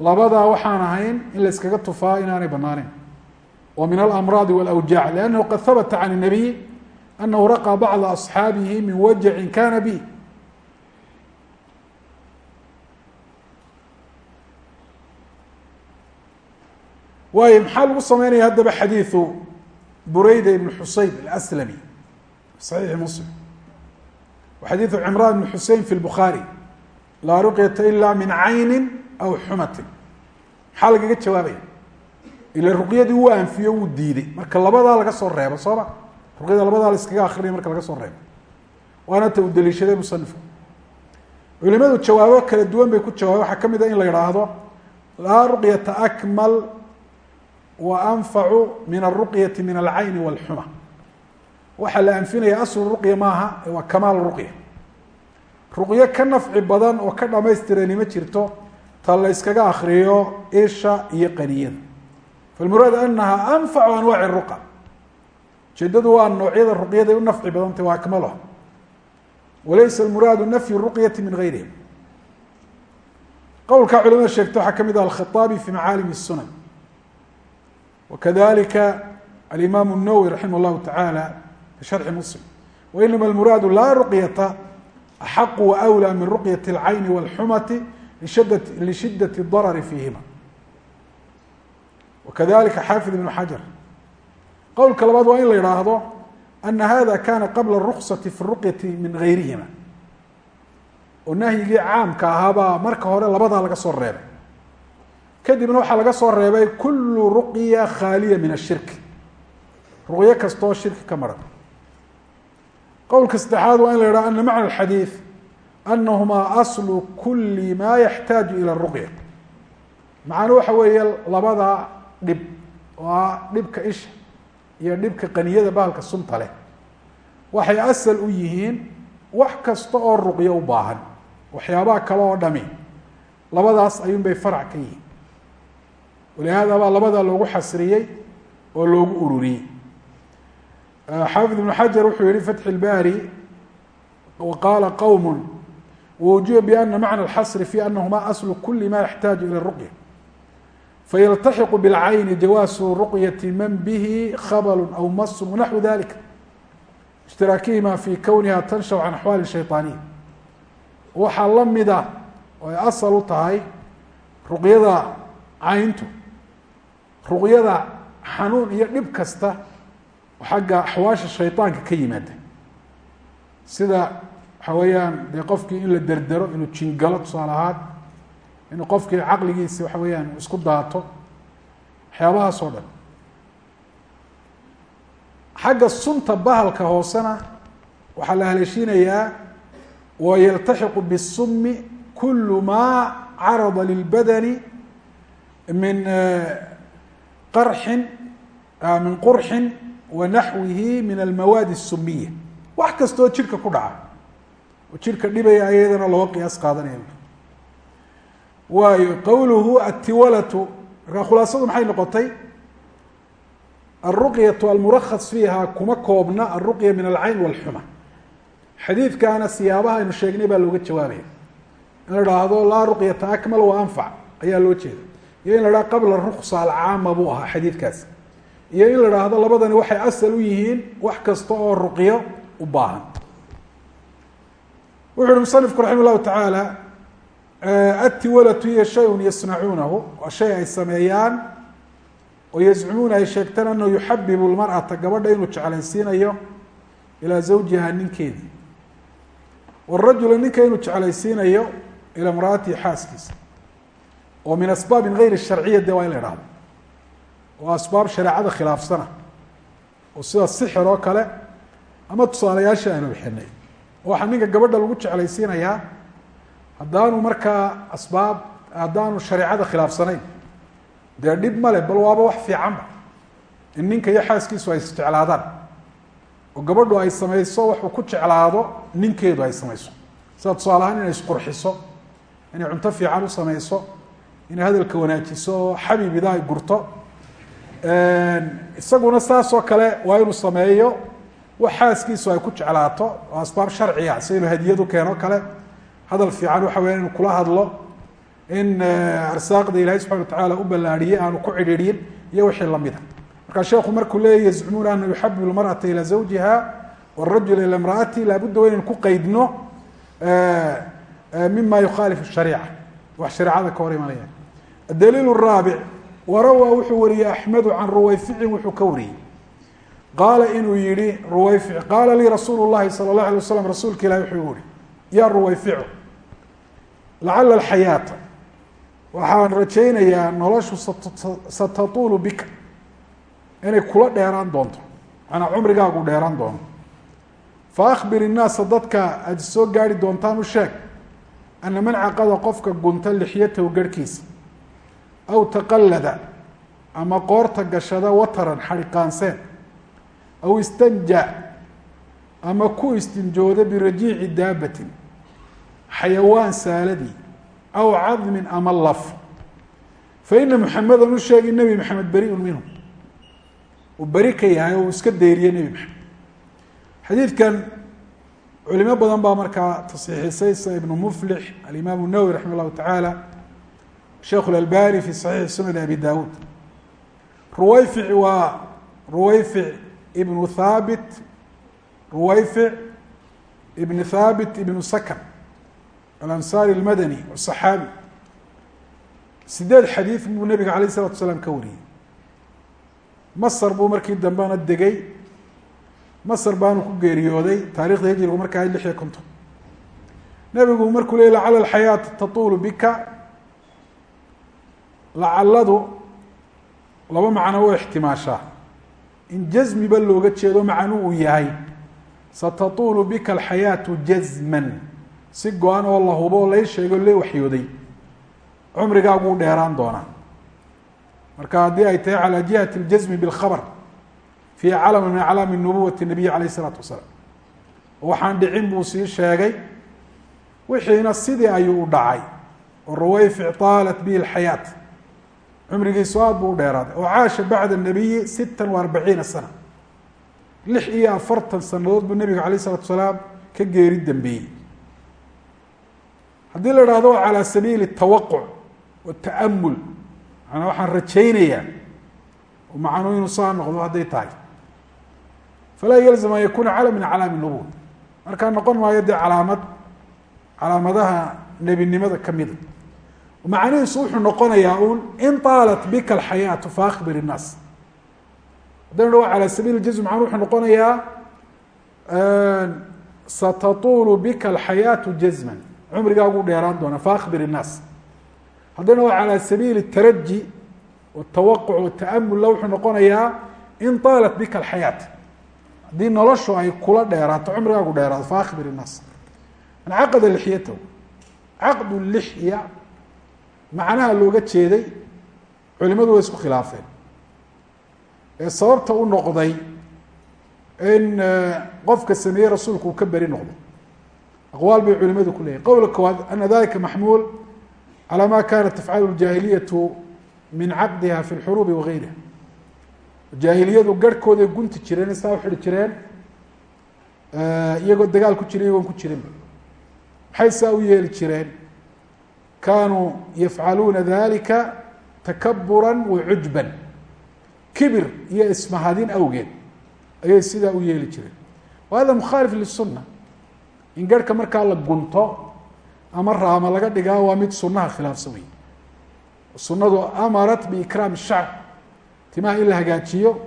labadaa waxaan ahayn in la yskaga tufaa inaanay banaaneyn oo min alamraadi wاlawjaac lannahu qad habata can الnabiy anahu raqى bacda asxaabihi min wajacin kana bih waay maxaa lagu sameynaya haddaba xadiiu bureyda ibn xusayb alslami saxiixi muslim. Wa xadiidu cimraan ibn xusein fi lbukhaari laa ruqyata ila min caynin aw xumatin. Maxaa lagaga jawaabaya? Ila ruqyadii wuu anfiyo wuu diiday. Marka labadaa laga soo reebo soo ma ruqyada labadaa la iskaga akrinaya marka laga soo reebo. Waana ta uu daliishaday musanifku culimadu jawaabo kala duwan bay ku jawaabay. Waxaa ah in la yihaahdo wa anfacu min aruqyati min alcayni walxuma waxaa la anfinaya aslu ruqya maaha waa kamaal ruqya ruqyo ka nafci badan oo ka dhamaystirani ma jirto ta la yskaga akriyo isha iyo qaniyada falmuraad anaha anfacu anwaaci ruqa ujeedadu waa noocyada ruqyaday u nafci badantay waa akmaluha walaysa almuraadu nafyu ruqyati min gayriha qowlkaa culimada wakadalika alimaam الnawowi raximah اllahu taعala fi sharxi muslim wainama almuraadu laa ruqyata axaqu waأwlى min ruqyaة اlcayni wاlxumati lishidaة الdarari fiihima wakadalika xaafid ibn xajar qowlka labaad waa in la yihaahdo ana hada kana qabla الruksati fi الruqyati min gayrihima oo nahyigii caamka ahaabaa marka hore labadaa laga soo reebay kadibna waxaa laga soo reebay kulu ruqya khaaliya min ashirki ruqyo kastoo shirki ka maran qowlka saddexaad waa in la yidhaha ana macna alxadiid anahumaa aslu kuli ma yaxtaaju ila ruqya. Macanu waxa weeye labada dhib oo dhibka isha iyo dhibka qaniyada bahalka sunta leh. Waxay asal u yihiin wax kasta oo ruqyo u baahan waxyaabaha kale oo dhami. Labadaas ayuun bay farac ka yihiin walihaada baa labadaa loogu xasriyey oo loogu ururiyey xaafid ibnu xajar wuxuu yihi fatxi اlbari waqaala qowm waujiba biana macna alxasri fi anahuma aslu kuli ma yaxtaaju ila ruqya fayaltaxiqu bilcayni jawaasu ruqyati man bihi khabl aw masun wanaxwu dalika ishtiraakihimaa fi kowniha tanshaw can axwaali shayطaaniya waxaa la mida oo ay asal u tahay ruqyada cayntu ruqyada xanuun iyo dhib kasta xagga axwaasha shayطaanka ka yimaada. Sida waxa weeyaan dee qofkii in la derdero inuu jingalo tusaale ahaan inuu qofkii caqligiisa waxa weeyaan isku daato waxyaabahaas oo dhan. Xagga sunta bahalka hoosena waxaa la haleeshiinayaa wayaltaxiqu bisumi kulu ma carada lilbadani min qarxin min qurxin wa naxwihi min almawaadi الsumiya wax kastoo jirka ku dhaca oo jirka dhibaya ayadana looga qiyaas qaadanaya waayo qowluhu atiwalatu markaa khulaasadu maxay noqotay alruqyatu almurakas fiiha kuma koobna alruqya min alcayn walxuma xadiidkaana siyaabaha aynu sheegnay baa looga jawaabaya in la dhaahdo laa ruqyata akmal wa ayaa loo jeeda iyo in la dhahdo qabla ruksa alcaama buu ahaa xadiidkaasi iyo in la dhaahdo labadani waxay asal u yihiin wax kasta oo ruqyo u baahan. Wuxu uhi musanifku raxima llahu tacaala atiwalatu hiya shayun yasnacuunahu waa shay ay sameeyaan oo yazcumuuna ay sheegtaan anahu yuxabibu lmar'ata gabadha inuu jeclaysiinayo ilaa zawjiha ninkeedii. Warajula ninka inuu jeclaysiinayo ilaa imraatihi xaaskiisa oo min asbaabin gayri sharciya de waa in la ihahdo oo asbaab shareecada khilaafsana. Oo sida sixir oo kale ama tusaalayaasha aynu bixinay. Waxaa ninka gabadha lagu jeclaysiinayaa. Haddaanu markaa asbaab haddaanu shareecada khilaafsanayn dee dhib male bal waaba wax fiicanba in ninka iyo xaaskiisu ay isjeclaadaan. Oo gabadhu ay samayso waxuu ku jeclaado ninkeedu ay samayso. Sida tusaale ahaan inay isqurxiso inay cunto fiican u samayso inay hadalka wanaajiso oo xabiibidaa ay gurto isaguna saasoo kale waa inuu sameeyo wax xaaskiisu ay ku jeclaato oo asbaab sharciga ah, sida inuu hadiyad u keeno kale. Hadal fiican waxa weya inuu kula hadlo in eh, arsaaqda ilaahay subxana watacaala u ballaadhiyey aanu ku cidhiidhin iyo wixii lamida markaa sheekhu markuu leeya yazcumuuna ana yuxabibu lmar'ata ilaa zawjiha warajula ila imra'ati laabuda wa inaynu ku qaydno eh, eh, mima yukhaalif shariica. Wax shareecada ka hor imanaya adaliil raabic warawaa wuxuu wariyey axmedu can ruwayficin wuxuu ka wariyey qaala inuu yihi ruwayfic qaala lii rasuul lahi sala اlah alay waslam rasuulka ilahi wuxuu yihi yaa ruwayfico lacala alxayaata waxaan rajaynayaa noloshu satatuulu bika inay kula dheeraan doonto manaa cumrigaagu dheeraan doono fa akbir innaasa dadka aad soo gaari doontaan u sheeg ana man caqada qofka gunta lixyatahu garhkiisa aw taqallada ama qoorta gashada wataran xadhiqaanseen aw istanja ama ku istinjooda birajiici daabatin xayawaan saaladii aw cadmin ama laf. Fa ina muxamedan u sheegay nebi maxamed beriun minhu. Uu beri ka yahay oo uu iska deeriyey nebi maxamed xadiidkan culimo badan baa markaa tasxiixisay sida ibnu muflix alimaamu nawowi raxima llahu tacaala sheikh اlalbani fi saxiixi sunani abi dawuud ruwayfic waa ruwayfic ibnu thaabit ruwayfic ibn thaabit ibnu sakan alansaari اlmadani saxaabi sideed xadiid buu nebiga alayh الsalatu asalaam ka wariyey masr buu markii dambena degay masr baanu ku geeriyooday taarikhda hijrigu markaa lix iyo konton nebigu markuu ley lacala alxayaata tatuulu bika lacaladu laba macno u ixtimaashaa in jasmiba looga jeedo macnu uu yahay satatuulu bika alxayaatu jazman si go-an oo la hubo oo lay sheego la waxyooday cumrigaaguu dheeraan doonaa marka haddii ay tahay calى jihati اljasmi bاlkhabr fiiha calama min aclaami nubuwati nabiy alayh الsalaatu wasalaam waxaan dhicin buu sii sheegay wixiina sidii ayuu u dhacay oo rawayfic طaalat bihi اlxayaat cumrigiisu aada buu u dheeraaday oo caasha bacda nabiyi sitan wa arbaciina sana. Lix iyo afartan sanadood buu nebiga alayh isalatu salaam ka geeri dambeeyey. Haddii la idhahdo calaa sabiili tawaquc wa ta'amul manaa waxaan rajaynayaa oo inuu saa noqdo hadday tahay. Falaa yalzam an yakuna cala min calaami nubuwa markaa noqon maayo dee calaamad calaamadaha nebinimada ka mida macnihiisu wuxuu noqonayaa un in aalat bika alxayaatu faakbir innaas haddaynu dhaho calaa sabiil ljasm macnu wuxuu noqonayaa satatuulu bika alxayaatu jazman. Cumrigaagu dheeraan doonaa faakbir innaas haddaynu dhaho calaa sabiili taraji tawaquc wataamula wuxuu noqonayaa in aalat bika alxayaat. Haddii noloshu ay kula dheeraato cumrigaagu dheeraado faakbir innaas man caqada lixyatahu caqdu lixya macnaha looga jeeday culimadu way isku khilaafeen. Ee sababta u noqday in e, qofka sameeyey rasuulku uu ka beri noqdo. Aqwaal bay culimadu ku leeyahy qowla koowaad ana dalika maxmuul calaa ma kanat tafcalu ljaahiliyatu min caqdiha fi lxuruubi wagayriha jaahiliyadu garhkooday gunti jireen saa uxidhi jireen e, iyagoo dagaal ku jiray iyagoon ku jirinba. Maxay saa u yeeli jireen? Kanuu yafcaluuna dalika takabura wacujban kibir iyo ismahadin awgeed ayay sidaa u yeeli jireen. Wa hada mukhaalif lisuna in garhka markaa la gunto ama raama laga dhigaa waa mid sunaha khilaafsan wey sunadu amarat biikraam shacb timaha in la hagaajiyo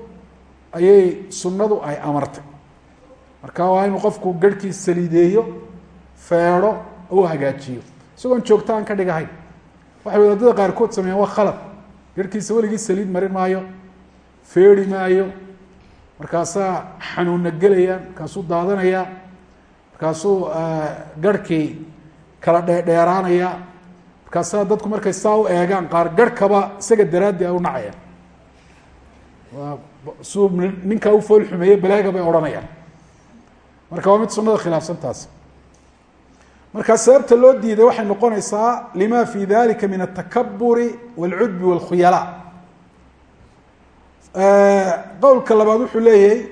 ayay sunadu ay amartay. Marka waa inuu qofku garhkiis saliideeyo feedho oo hagaajiyo isagoon joogto aan ka dhigahayn waxay wadaadada qaarkood sameeyaan waa khalad. Garhkiisa weligii saliid marin maayo feedhi maayo markaasaa xanuuna gelaya markaasuu daadanaya markaasuu garhkii kala dheedheeraanaya markaasaa dadku markay saa u eegaan qaar garhkaba isaga daraaddi ay u nacayaan. Suu ninkaa u fool xumeeye balaaga bay odhanayaan. Marka waa mid sunada khilaafsan taas markaa sababta loo diiday waxay noqonaysaa lima fi dalika min atakaburi wاlcudbi wاlkhuyala qowlka labaad wuxuu leeyahay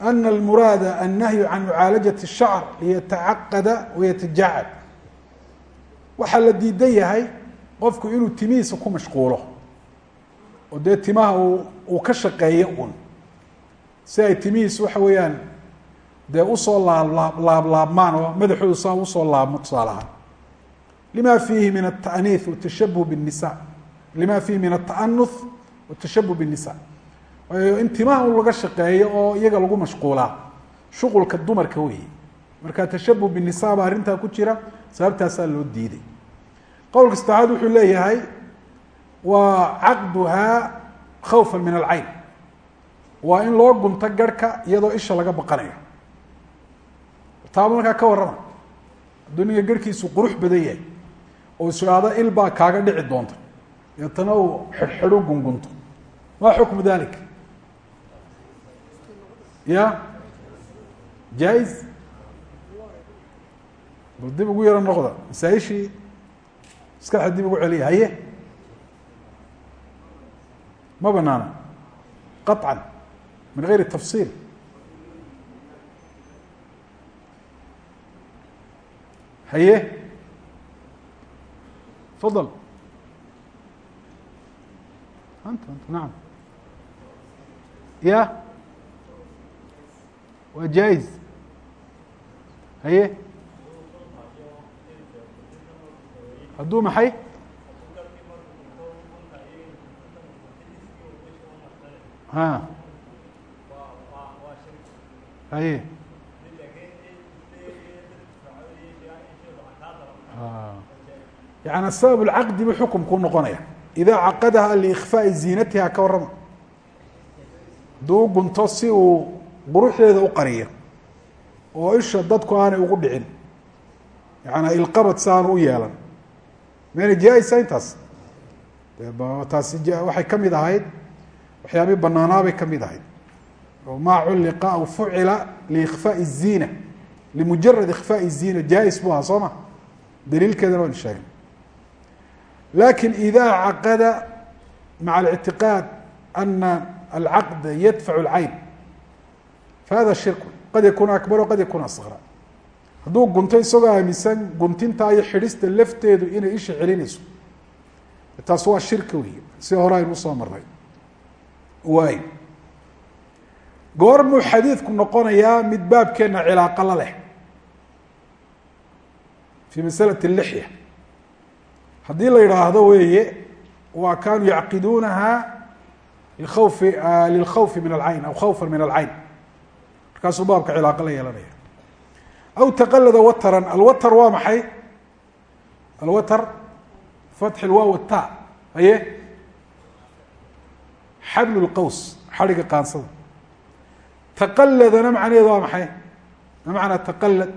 ana almuraada annahyu can mucaalajaة الshacr liyatacaqada wayatajacad waxaa la diidan yahay qofku inuu timihiisa ku mashquulo oo dee timaha uu ka shaqeeyo un si ay timihiisa waxa weeyaan dee usoo laab laablaabmaan oo madaxoodu saa usoo laabmo tusaalahaan lima fiihi min alta'niih watashabuh bالnisa lima fiihi min alta'anuh watashabuh bالnisa waayo in timaha un laga shaqeeyo oo iyaga lagu mashquulaa shuqulka dumarka weeye marka tashabuh bالnisa baa arrintaa ku jira sababtaasaa loo diiday qowlka saddexaad wuxuu leeyahay waa caqduhaa khawfa min alcayn waa in loo gunto garhka iyadoo isha laga baqanayo taaba ka warrama. Hadduu ninka garhkiisu qurux badan yahay. Oo is idhaahdo il baa kaaga dhici doonta. Deetana uu xidhxidhu gungunto. Ma xukmu dalik. Ya? Jaa-is bal dib ugu yaro noqda. Masaaishii maskaxda dib ugu celiya. Haye? Ma banaana. Qaطcan min gayri tafsiil haye? Fadl anta anta nacam ya? Waa jaa-iz. Haye? Hadduu maxay? Ha. Haye yani sabab اlcaqdi bu xukumkuu noqonaya idaa caqadaha liikfaaءi ziinatiha ka warrama hadduu u gunto si uu quruxdeeda u qariyo oo isha dadku aanay ugu dhicin yaani ilqabad si aanu u yeelan mayna jaa-isa intaas taasi waxay ka mid ahayd waxyaabii banaanaabay ka mid ahayd oo maa culliqa aw fucila liikfaaءi الziina limujarad ikfaaءi الziina jaa-is bu ahaa soo ma daliilkeedana waynu sheegay lakin ida caqada maca الاctiqاad ana alcaqd yadfac اlcayn fahada shirku qad yakuna akbar o qad yakuna asqra hadduu gunto isagoo aaminsan guntinta iyo xidhista lafteedu inay isha celinayso taas waa shirki wey si hore aynu usoo marnay waay goormuu xadiidku noqonayaa mid baabkeena cilaaqo la leh fi masalati lixya haddii la yidhaahdo weeye waa kaanuu yacqiduunaha likhawfi lilkhawfi min alcayn aw khawfa min alcayn markaasuu baabka cilaaqo la yeelanaya aw taqalada watran alwatr waa maxay alwatr fatxi lwaaw ta haye xabl lqaws xadhiga qaansada taqaladana macnaheedu waa maxay ma macnaa taqalad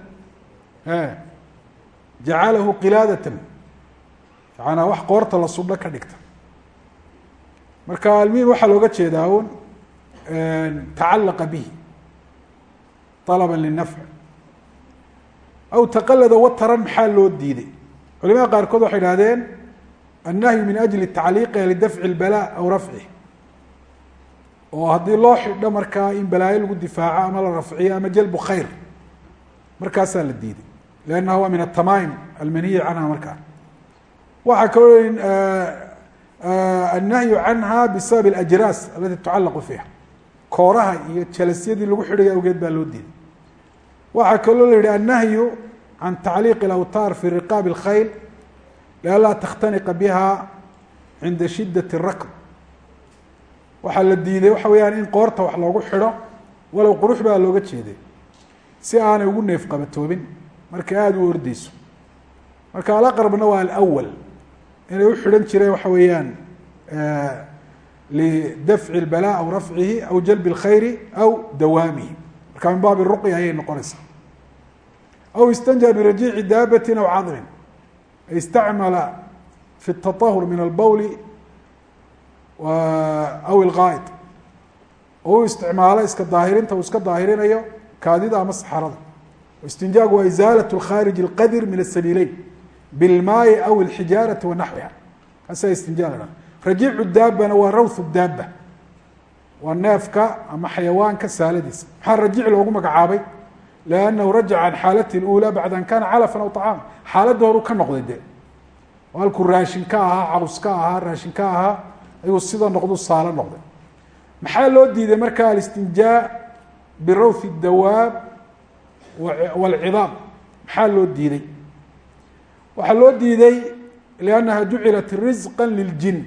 jacalahu qilaadatan yaana wax qoorta la sudho ka dhigta marka almuhim waxaa looga jeedaa un tacalaqa bihi alaba linafc aw taqalada wataran maxaa loo diiday culimada qaarkood waxay idhahdeen annahyu min ajli tacliiqiha lidafci اlbalaa aw rafcih oo haddii loo xidho markaa in balaayo lagu difaaco ama la rafciyo ama jalbu khayr markaasaa la diiday lannaha waa min atamaim almaniyi canha markaa waxaa kaloo annahyu canha bisabab اlajraas alati tucalaqu fiiha kooraha iyo jalasyadii lagu xidhayo awgeed baa loo diiday waxaa kaloo la yihi annahyu can tacliiq اlawtaar fi riqaabi اlkhayl lianlaa takhtaniqa biha cinda shidat الrakb waxaa la diiday waxa weeyaan in qoorta wax loogu xidho walow qurux baa looga jeeday si aanay ugu neef qabatoobin markay aada u ordeyso marka alaqrabna waa alawal inay u xidhan jireen waxa weeyaan lidafci اlbalaa aw rafcihi aw jalbi اlkhayri aw dawaamihi marka min baabi ruqya ayay noqonaysaa aw istanja birajiici daabatin aw cadrin istacmala fi الtaطahur min albowli aw ilqaa'id oo u isticmaalo iska daahirinta uu iska daahirinayo kaadida ama saxarada istinjaagu waa isaalaة اkhaarij اlqadir min asabiileyn bilmaayi aw اlxijaarati wa naxwiha kaasaa istinja la rajiicu daabana waa rawth daaba waa neefka ama xayawaanka saaladiisa maxaa rajiic loogu magacaabay liannahu rajaca can xaalati اlأulى bacda an kana calafan aw طacaama xaaladda horu ka noqday de oo halkuu raashin ka ahaa carus ka ahaa raashin ka ahaa ayuu sida noqdu saalo noqday maxaa loo diiday marka alistinjaa birawthi dawaab wاlcidaam maxaa loo diiday waxaa loo diiday liannaha jucilat risqa liljin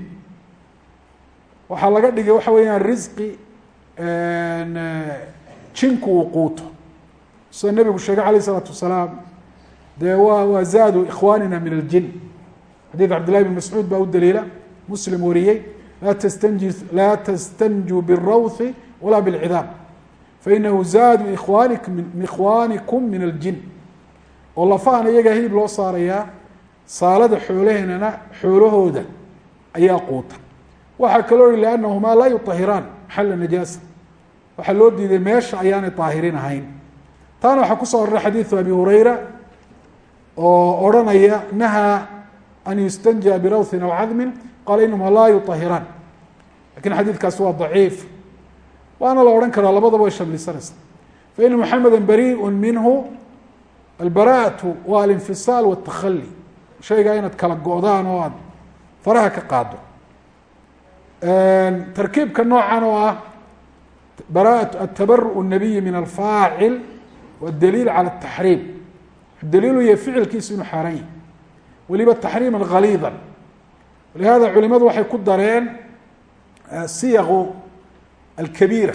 waxaa laga dhigay waxa weeyaan risqi jinku uu quuto sida nebigu sheegay alayh الsalaatu wasalaam dee wa waa zaadu ikhwanina min aljin xadiid cabd llahi bn mascuud baa u daliila muslim wariyey laa tstanji laa tastanjuu biاrawthi walaa bاlcidaam fainahu zaadu ikhwaani ikhwaanikum min aljin oo lafahana iyagaa hilib loo saarayaa saalada xoolahenana xoolahooda ayaa quuta. Waxaa kaloo i liannahumaa laa yuahiraan maxala najaasa. Waxaa loo diiday meesha ayaanay aahirin ahayn. Taana waxaa ku soo arora xadiidu abi hurayra oo odhanaya nahaa an yustanja birawhin aw cadmin? Qaala inahumaa laa yuahiraan lakiin xadiidkaasi waa daciif waana la odhan karaa labadaba way shamlisanaysa faina mxameda bariء minhu albaraءaةu waa alinfisaal wالtakali shaygaa inaad kala go-daan oo aad faraha ka qaado tarkiibka noocan oo ah baraaءة atabaruء الnabiyi min alfaacil wاdaliil calى الtaxriim daliilu yahay ficilkiisu inuu xaaraan yahy weliba taxriima galiida walihada culimadu waxay ku dareen siyaqu alkabiira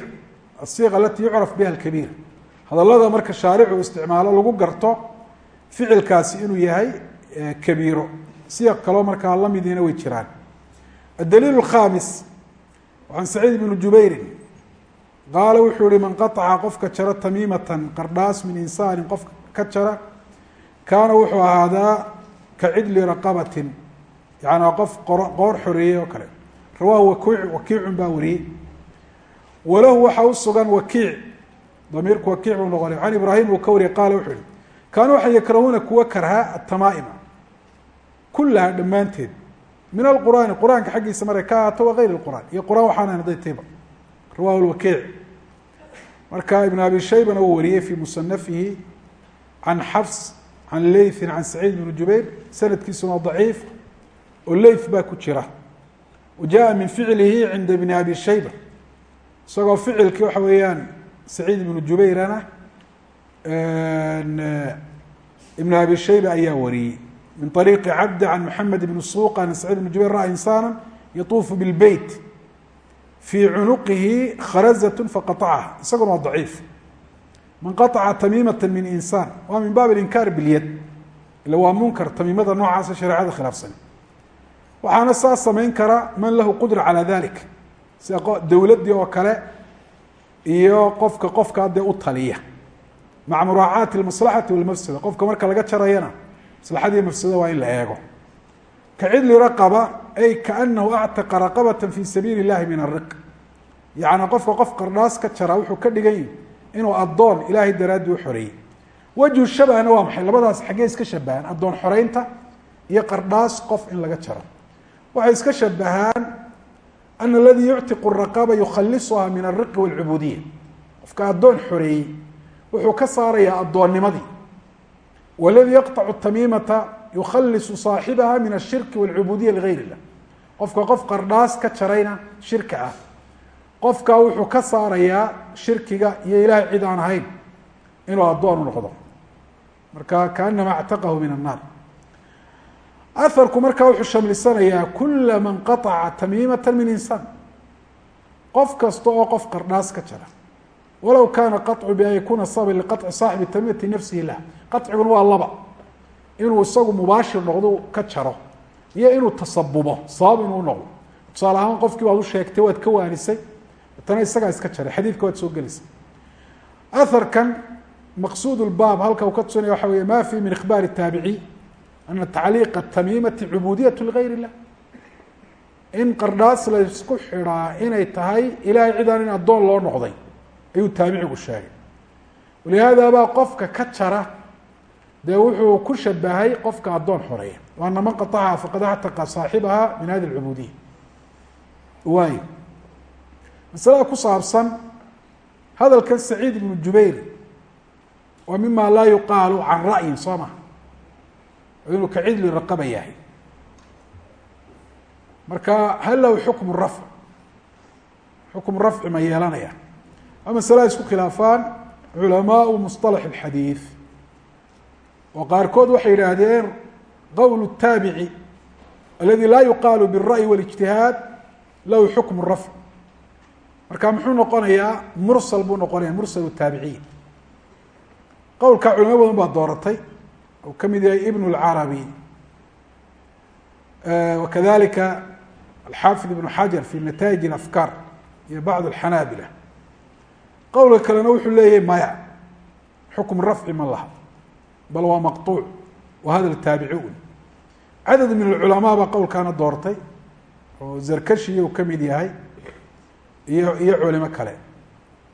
asiiqa alati yucraf biha alkabiira hadallada marka shaaricu isticmaalo lagu garto ficilkaasi inuu yahay kabiiro siyaq kaloo markaa lamidiina way jiraan adaliil اkhaamis can saciid bni jubayrin qaala wuxuu yihi man qaطaca qofka jaro tamiimatan qardhaas min insaanin qof ka jara kaana wuxuu ahaadaa ka cidli raqabatin yani waa qof qoor xoreeyey oo kale rawaahu wakiicun baa wariyey walahu waxaa usugan wakiic damiirku wakiic buu noqonay. Can ibraahim uu ka wariyay qaala wuxuu yihi kaanuu waxay yakrahuuna kuwa karhaa atamaaima kulaha dhammaanteed. Min alqur'aani qur'aanka xaggiisa maray ka ahaato wa gayr qur'aan iyo qur'aan waxaana haday tayba. Rawahu lwakiic marka ibn abi shaybana uu wariyey fi musanafihi can xafs can leythin can saciid bn jubayr sanadkiisuna daciif oo leyth baa ku jira. Jaءa min ficlihi cinda bni abi shayba isagoo ficilkii waxa weeyaan saciid ibnu jubayrana ibn abi shayba ayaa wariyey. Min ariiqi cabdi can maxamed ibni suuq an saciid ibn jubayr ra insaana yatuufu bilbeyt fii cunuqihi kharazat faqaacaha isaguna waa daciif. Man qaطaca tamiimata min insaan. Waa min baab alinkaar bilyad ila waa munkar tamiimada noocaasa shareecada khilaafsan. Waxaana saas samayn kara man lahu qudra calaa dalik sida dowladdii oo kale iyo qofka qofkaa dee u taliya. Maca muraacaati اmaslaxati walmafsada qofka marka laga jarayana maslaxadii mafsada waa in la eego. Ka cidli raqaba ay kaanahu actaqa raqabata fi sabiili اllahi min ariq yacni qofka qof qardhaas ka jara wuxuu ka dhigan yihi inuu addoon ilaahay daraaddi u xoreeyey wejhu shabahna waa maxay? Labadaas xaggee iska shabahaan addoon xoreynta iyo qardhaas qof in laga jaro. Waxay iska shabahaan ana aladii yuctiqu raqaba yukhalisuha min alriqi walcubuudiya qofka addoon xoreeyey wuxuu ka saarayaa addoonnimadii waladii yaqطacu tamiimata yukhalisu saaxibaha min ashirki walcubuudiya ligayr illah qofka qof qardhaas ka jarayna shirka ah qofkaa wuxuu ka saarayaa shirkiga iyo ilaahay cid aan ahayn inuu addoon u noqdo marka kaanama actaqahu min annaar aharku markaa wuxuu shamlisanayaa kula man qaطca tamiimata min insaan qof kasta oo qof qardhaas ka jara walow kaana qaطcu bian yakuna sababa liqaطci saaxibi tamiimati nafsihi lah qaطciguna waa laba inuu isagu mubaashir noqdo ka jaro iyo inuu tasabubo sabab inuu noqdo tusaale ahaan qofkii waad u sheegtay waad ka waanisay tana isagaa iska jaray xadiidka waad soo gelaysa aharkan maqsuud lbaab halka uu ka tusinaya waxa wey ma fi min ikhbaari الtaabici ana tacliiqa tamiimati cubuudiyat ligayr illah in qardhaas la isku xidhaa inay tahay ilahay cidaan in addoon loo noqday ayuu taabicigu sheegay walihaada baa qofka ka jara dee wuxuu ku shabahay qofka addoon xoreeya waana man qaطaha faqad actaqa saaxibaha min hadi اlcubuudiya waay masalada ku saabsan hadalkan saciid ibnu jubayr waa mima laa yuqaalu can ra'yin soo ma inuu ka cidli raqaba yahay marka hal lahu xukmu rafc xukmu rafci ma yeelanaya waa masala isku khilaafaan culamaau musطalax اxadiid oo qaarkood waxay yidhaahdeen qowl الtaabici aladi laa yuqaalu bالra'yi wاlijtihaad lahu xukmu rafc marka muxuu noqonayaa mursal buu noqonaya mursal taabiciin qowlka culamo badan baa dooratay uu ka mid yahay ibn اlcarabi wakadalika alxaafid ibn xajar fi nataij اafkaar iyo bacd اxanaabila qowlka kalena wuxuu leeyahay maya xukm rafci ma laha bal waa maqطuuc wa hada taabiciun cadad min اlculamaa baa qowlkaana doortay oo zarkashiya uu ka mid yahay iyo iyo culimo kale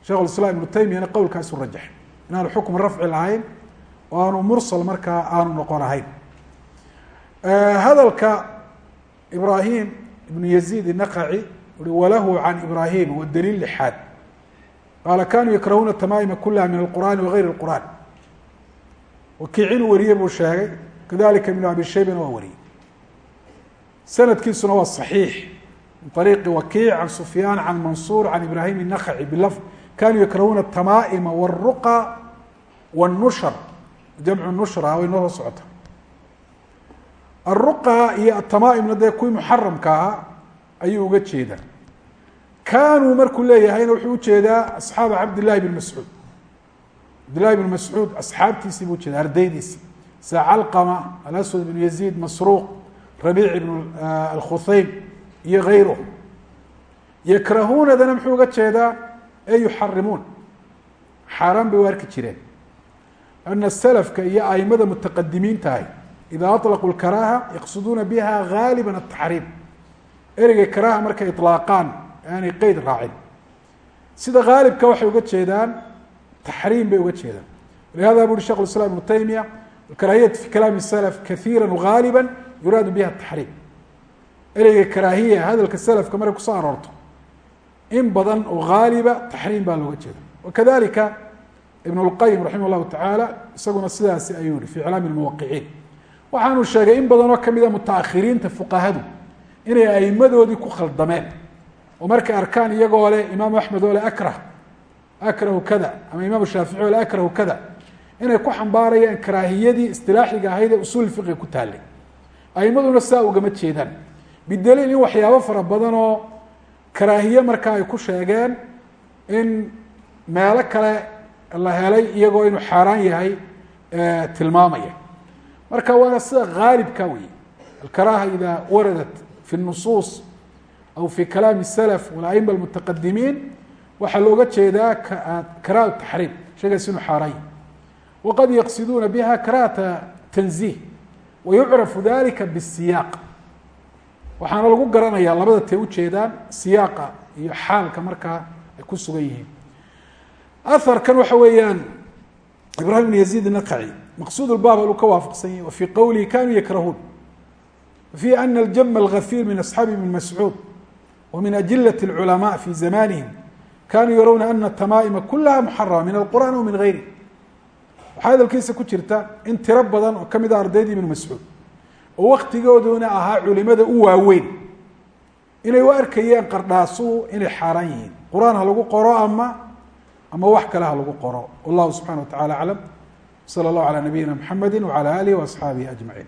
sheikh ulislaam ibnu taymiyana qowlkaasu rajax inaanu xukm rafci lahayn oo aanu mursal markaa aanu noqon ahayn hadalka ibrahim ibnu yaziid inaqaci ui walahu can ibrahim wa daliil lixaad qaala kanuu yakrahuuna tamaa'ima kulaha min alqur'ani wagayr اlqur'an wakiic inuu wariyey buu sheegay kadalika ibnu abi shaybana waa wariyey sanadkiisuna waa صaxiix min ariiqi wakiic can sufyaan can mansuur can ibrahim الnakci bilafd kanuu yakrahuuna الtamaa'ima wالruqa wالnushar jamcu nushra way noo soo socota aلruqa iyo atamaa'imna dee kuwii muxaramka ahaa ayuu uga jeedaa. Kanuu markuu leeyahayna wuxuu u jeedaa asxaaba cabd llahi bn mascuud. Cabdillahi bn mascuud asxaabtiisii buu ujeeda ardaydiisi sida calqama alaswad ibn yaziid masruuq rabiic ibn alkhutheym iyo gayruh yakrahuunadana muxuu uga jeedaa e yuxarimuun xaaraan bay u arki jireen ana salafka iyo aimada mutaqadimiintahay idaa aطlaquu lkaraaha yaqsuduuna biha gaaliba ataxriim ereyga karaaha markay iطlaaqaan aanay qeyd raacin sida gaalibka waxay uga jeedaan taxriim bay uga jeedaan walihada bu uri shekh islam ibnu taymiya alkaraahiyatu fi kalaami salaf kaiira gaaliba yuraadu biha taxriim ereyga karaahiya hadalka salafka markay ku soo aroorto in badan oo gaaliba taxriim baa looga jeeda wakadalika ibn اlqayim raximah اllahu tacaala isaguna sidaasi ayuu yihi fi iclaami lmuwaqiciin waxaanu sheegay in badanoo kamida mutaakhiriinta fuqahadu inay aimadoodii ku khaldameen. Oo markay arkaan iyagoo leh imaam axmed oo le akrah akrahu kada ama imaam shaafici oo le akrahu kada inay ku xambaarayaan karaahiyadii istilaaxiga ahayd ee usuul fiqiga ku taallay. Aimaduna saa ugama jeedaan. Bidaliil in waxyaabo fara badan oo karaahiye markaa ay ku sheegeen in meelo kale la helay iyagoo inuu xaaraan yahay tilmaamaya. Marka waana sida haalibka wey alkaraaha ida waradat fi nusuus aw fi kalaami salaf walaima almutaqadimiin waxaa looga jeedaa karaha taxriim shaygaas inuu xaaraan yahay. Waqad yaqsiduuna biha karahata tanzih wayucrafu dalika bisiyaaq. Waxaana lagu garanayaa labada tay ujeedaan siyaaqa iyo xaalka markaa ay ku sugan yihiin aharkan waxa weeyaan ibrahim bn yaziid naqaci maqsuud lbaab aluu ka waafaqsan yahi wa fii qowlihi kanuu yakrahuun. Wafiihi ana aljama algafiir min asxaabi ibn mascuud wa min ajilat اlculamaء fi zamanihim kanuu yarawna ana tamaa'ima kulaha muxarama min alqur'an aw min gayri waxaa hadalkiisa ku jirta in tiro badan oo ka mid a ardaydii ibn mascuud oo waktigooduna ahaa culimada u waaweyn. Inay u arkayeen qardhaasuhu inay xaaraan yihiin. Qur'aan ha lagu qoro ama ama wax kale ha lagu qoro wallahu subxana wa tacala aclam salى اllahu alى nabiyina mxamedi wعalى alih وaصxaabihi ajmaciin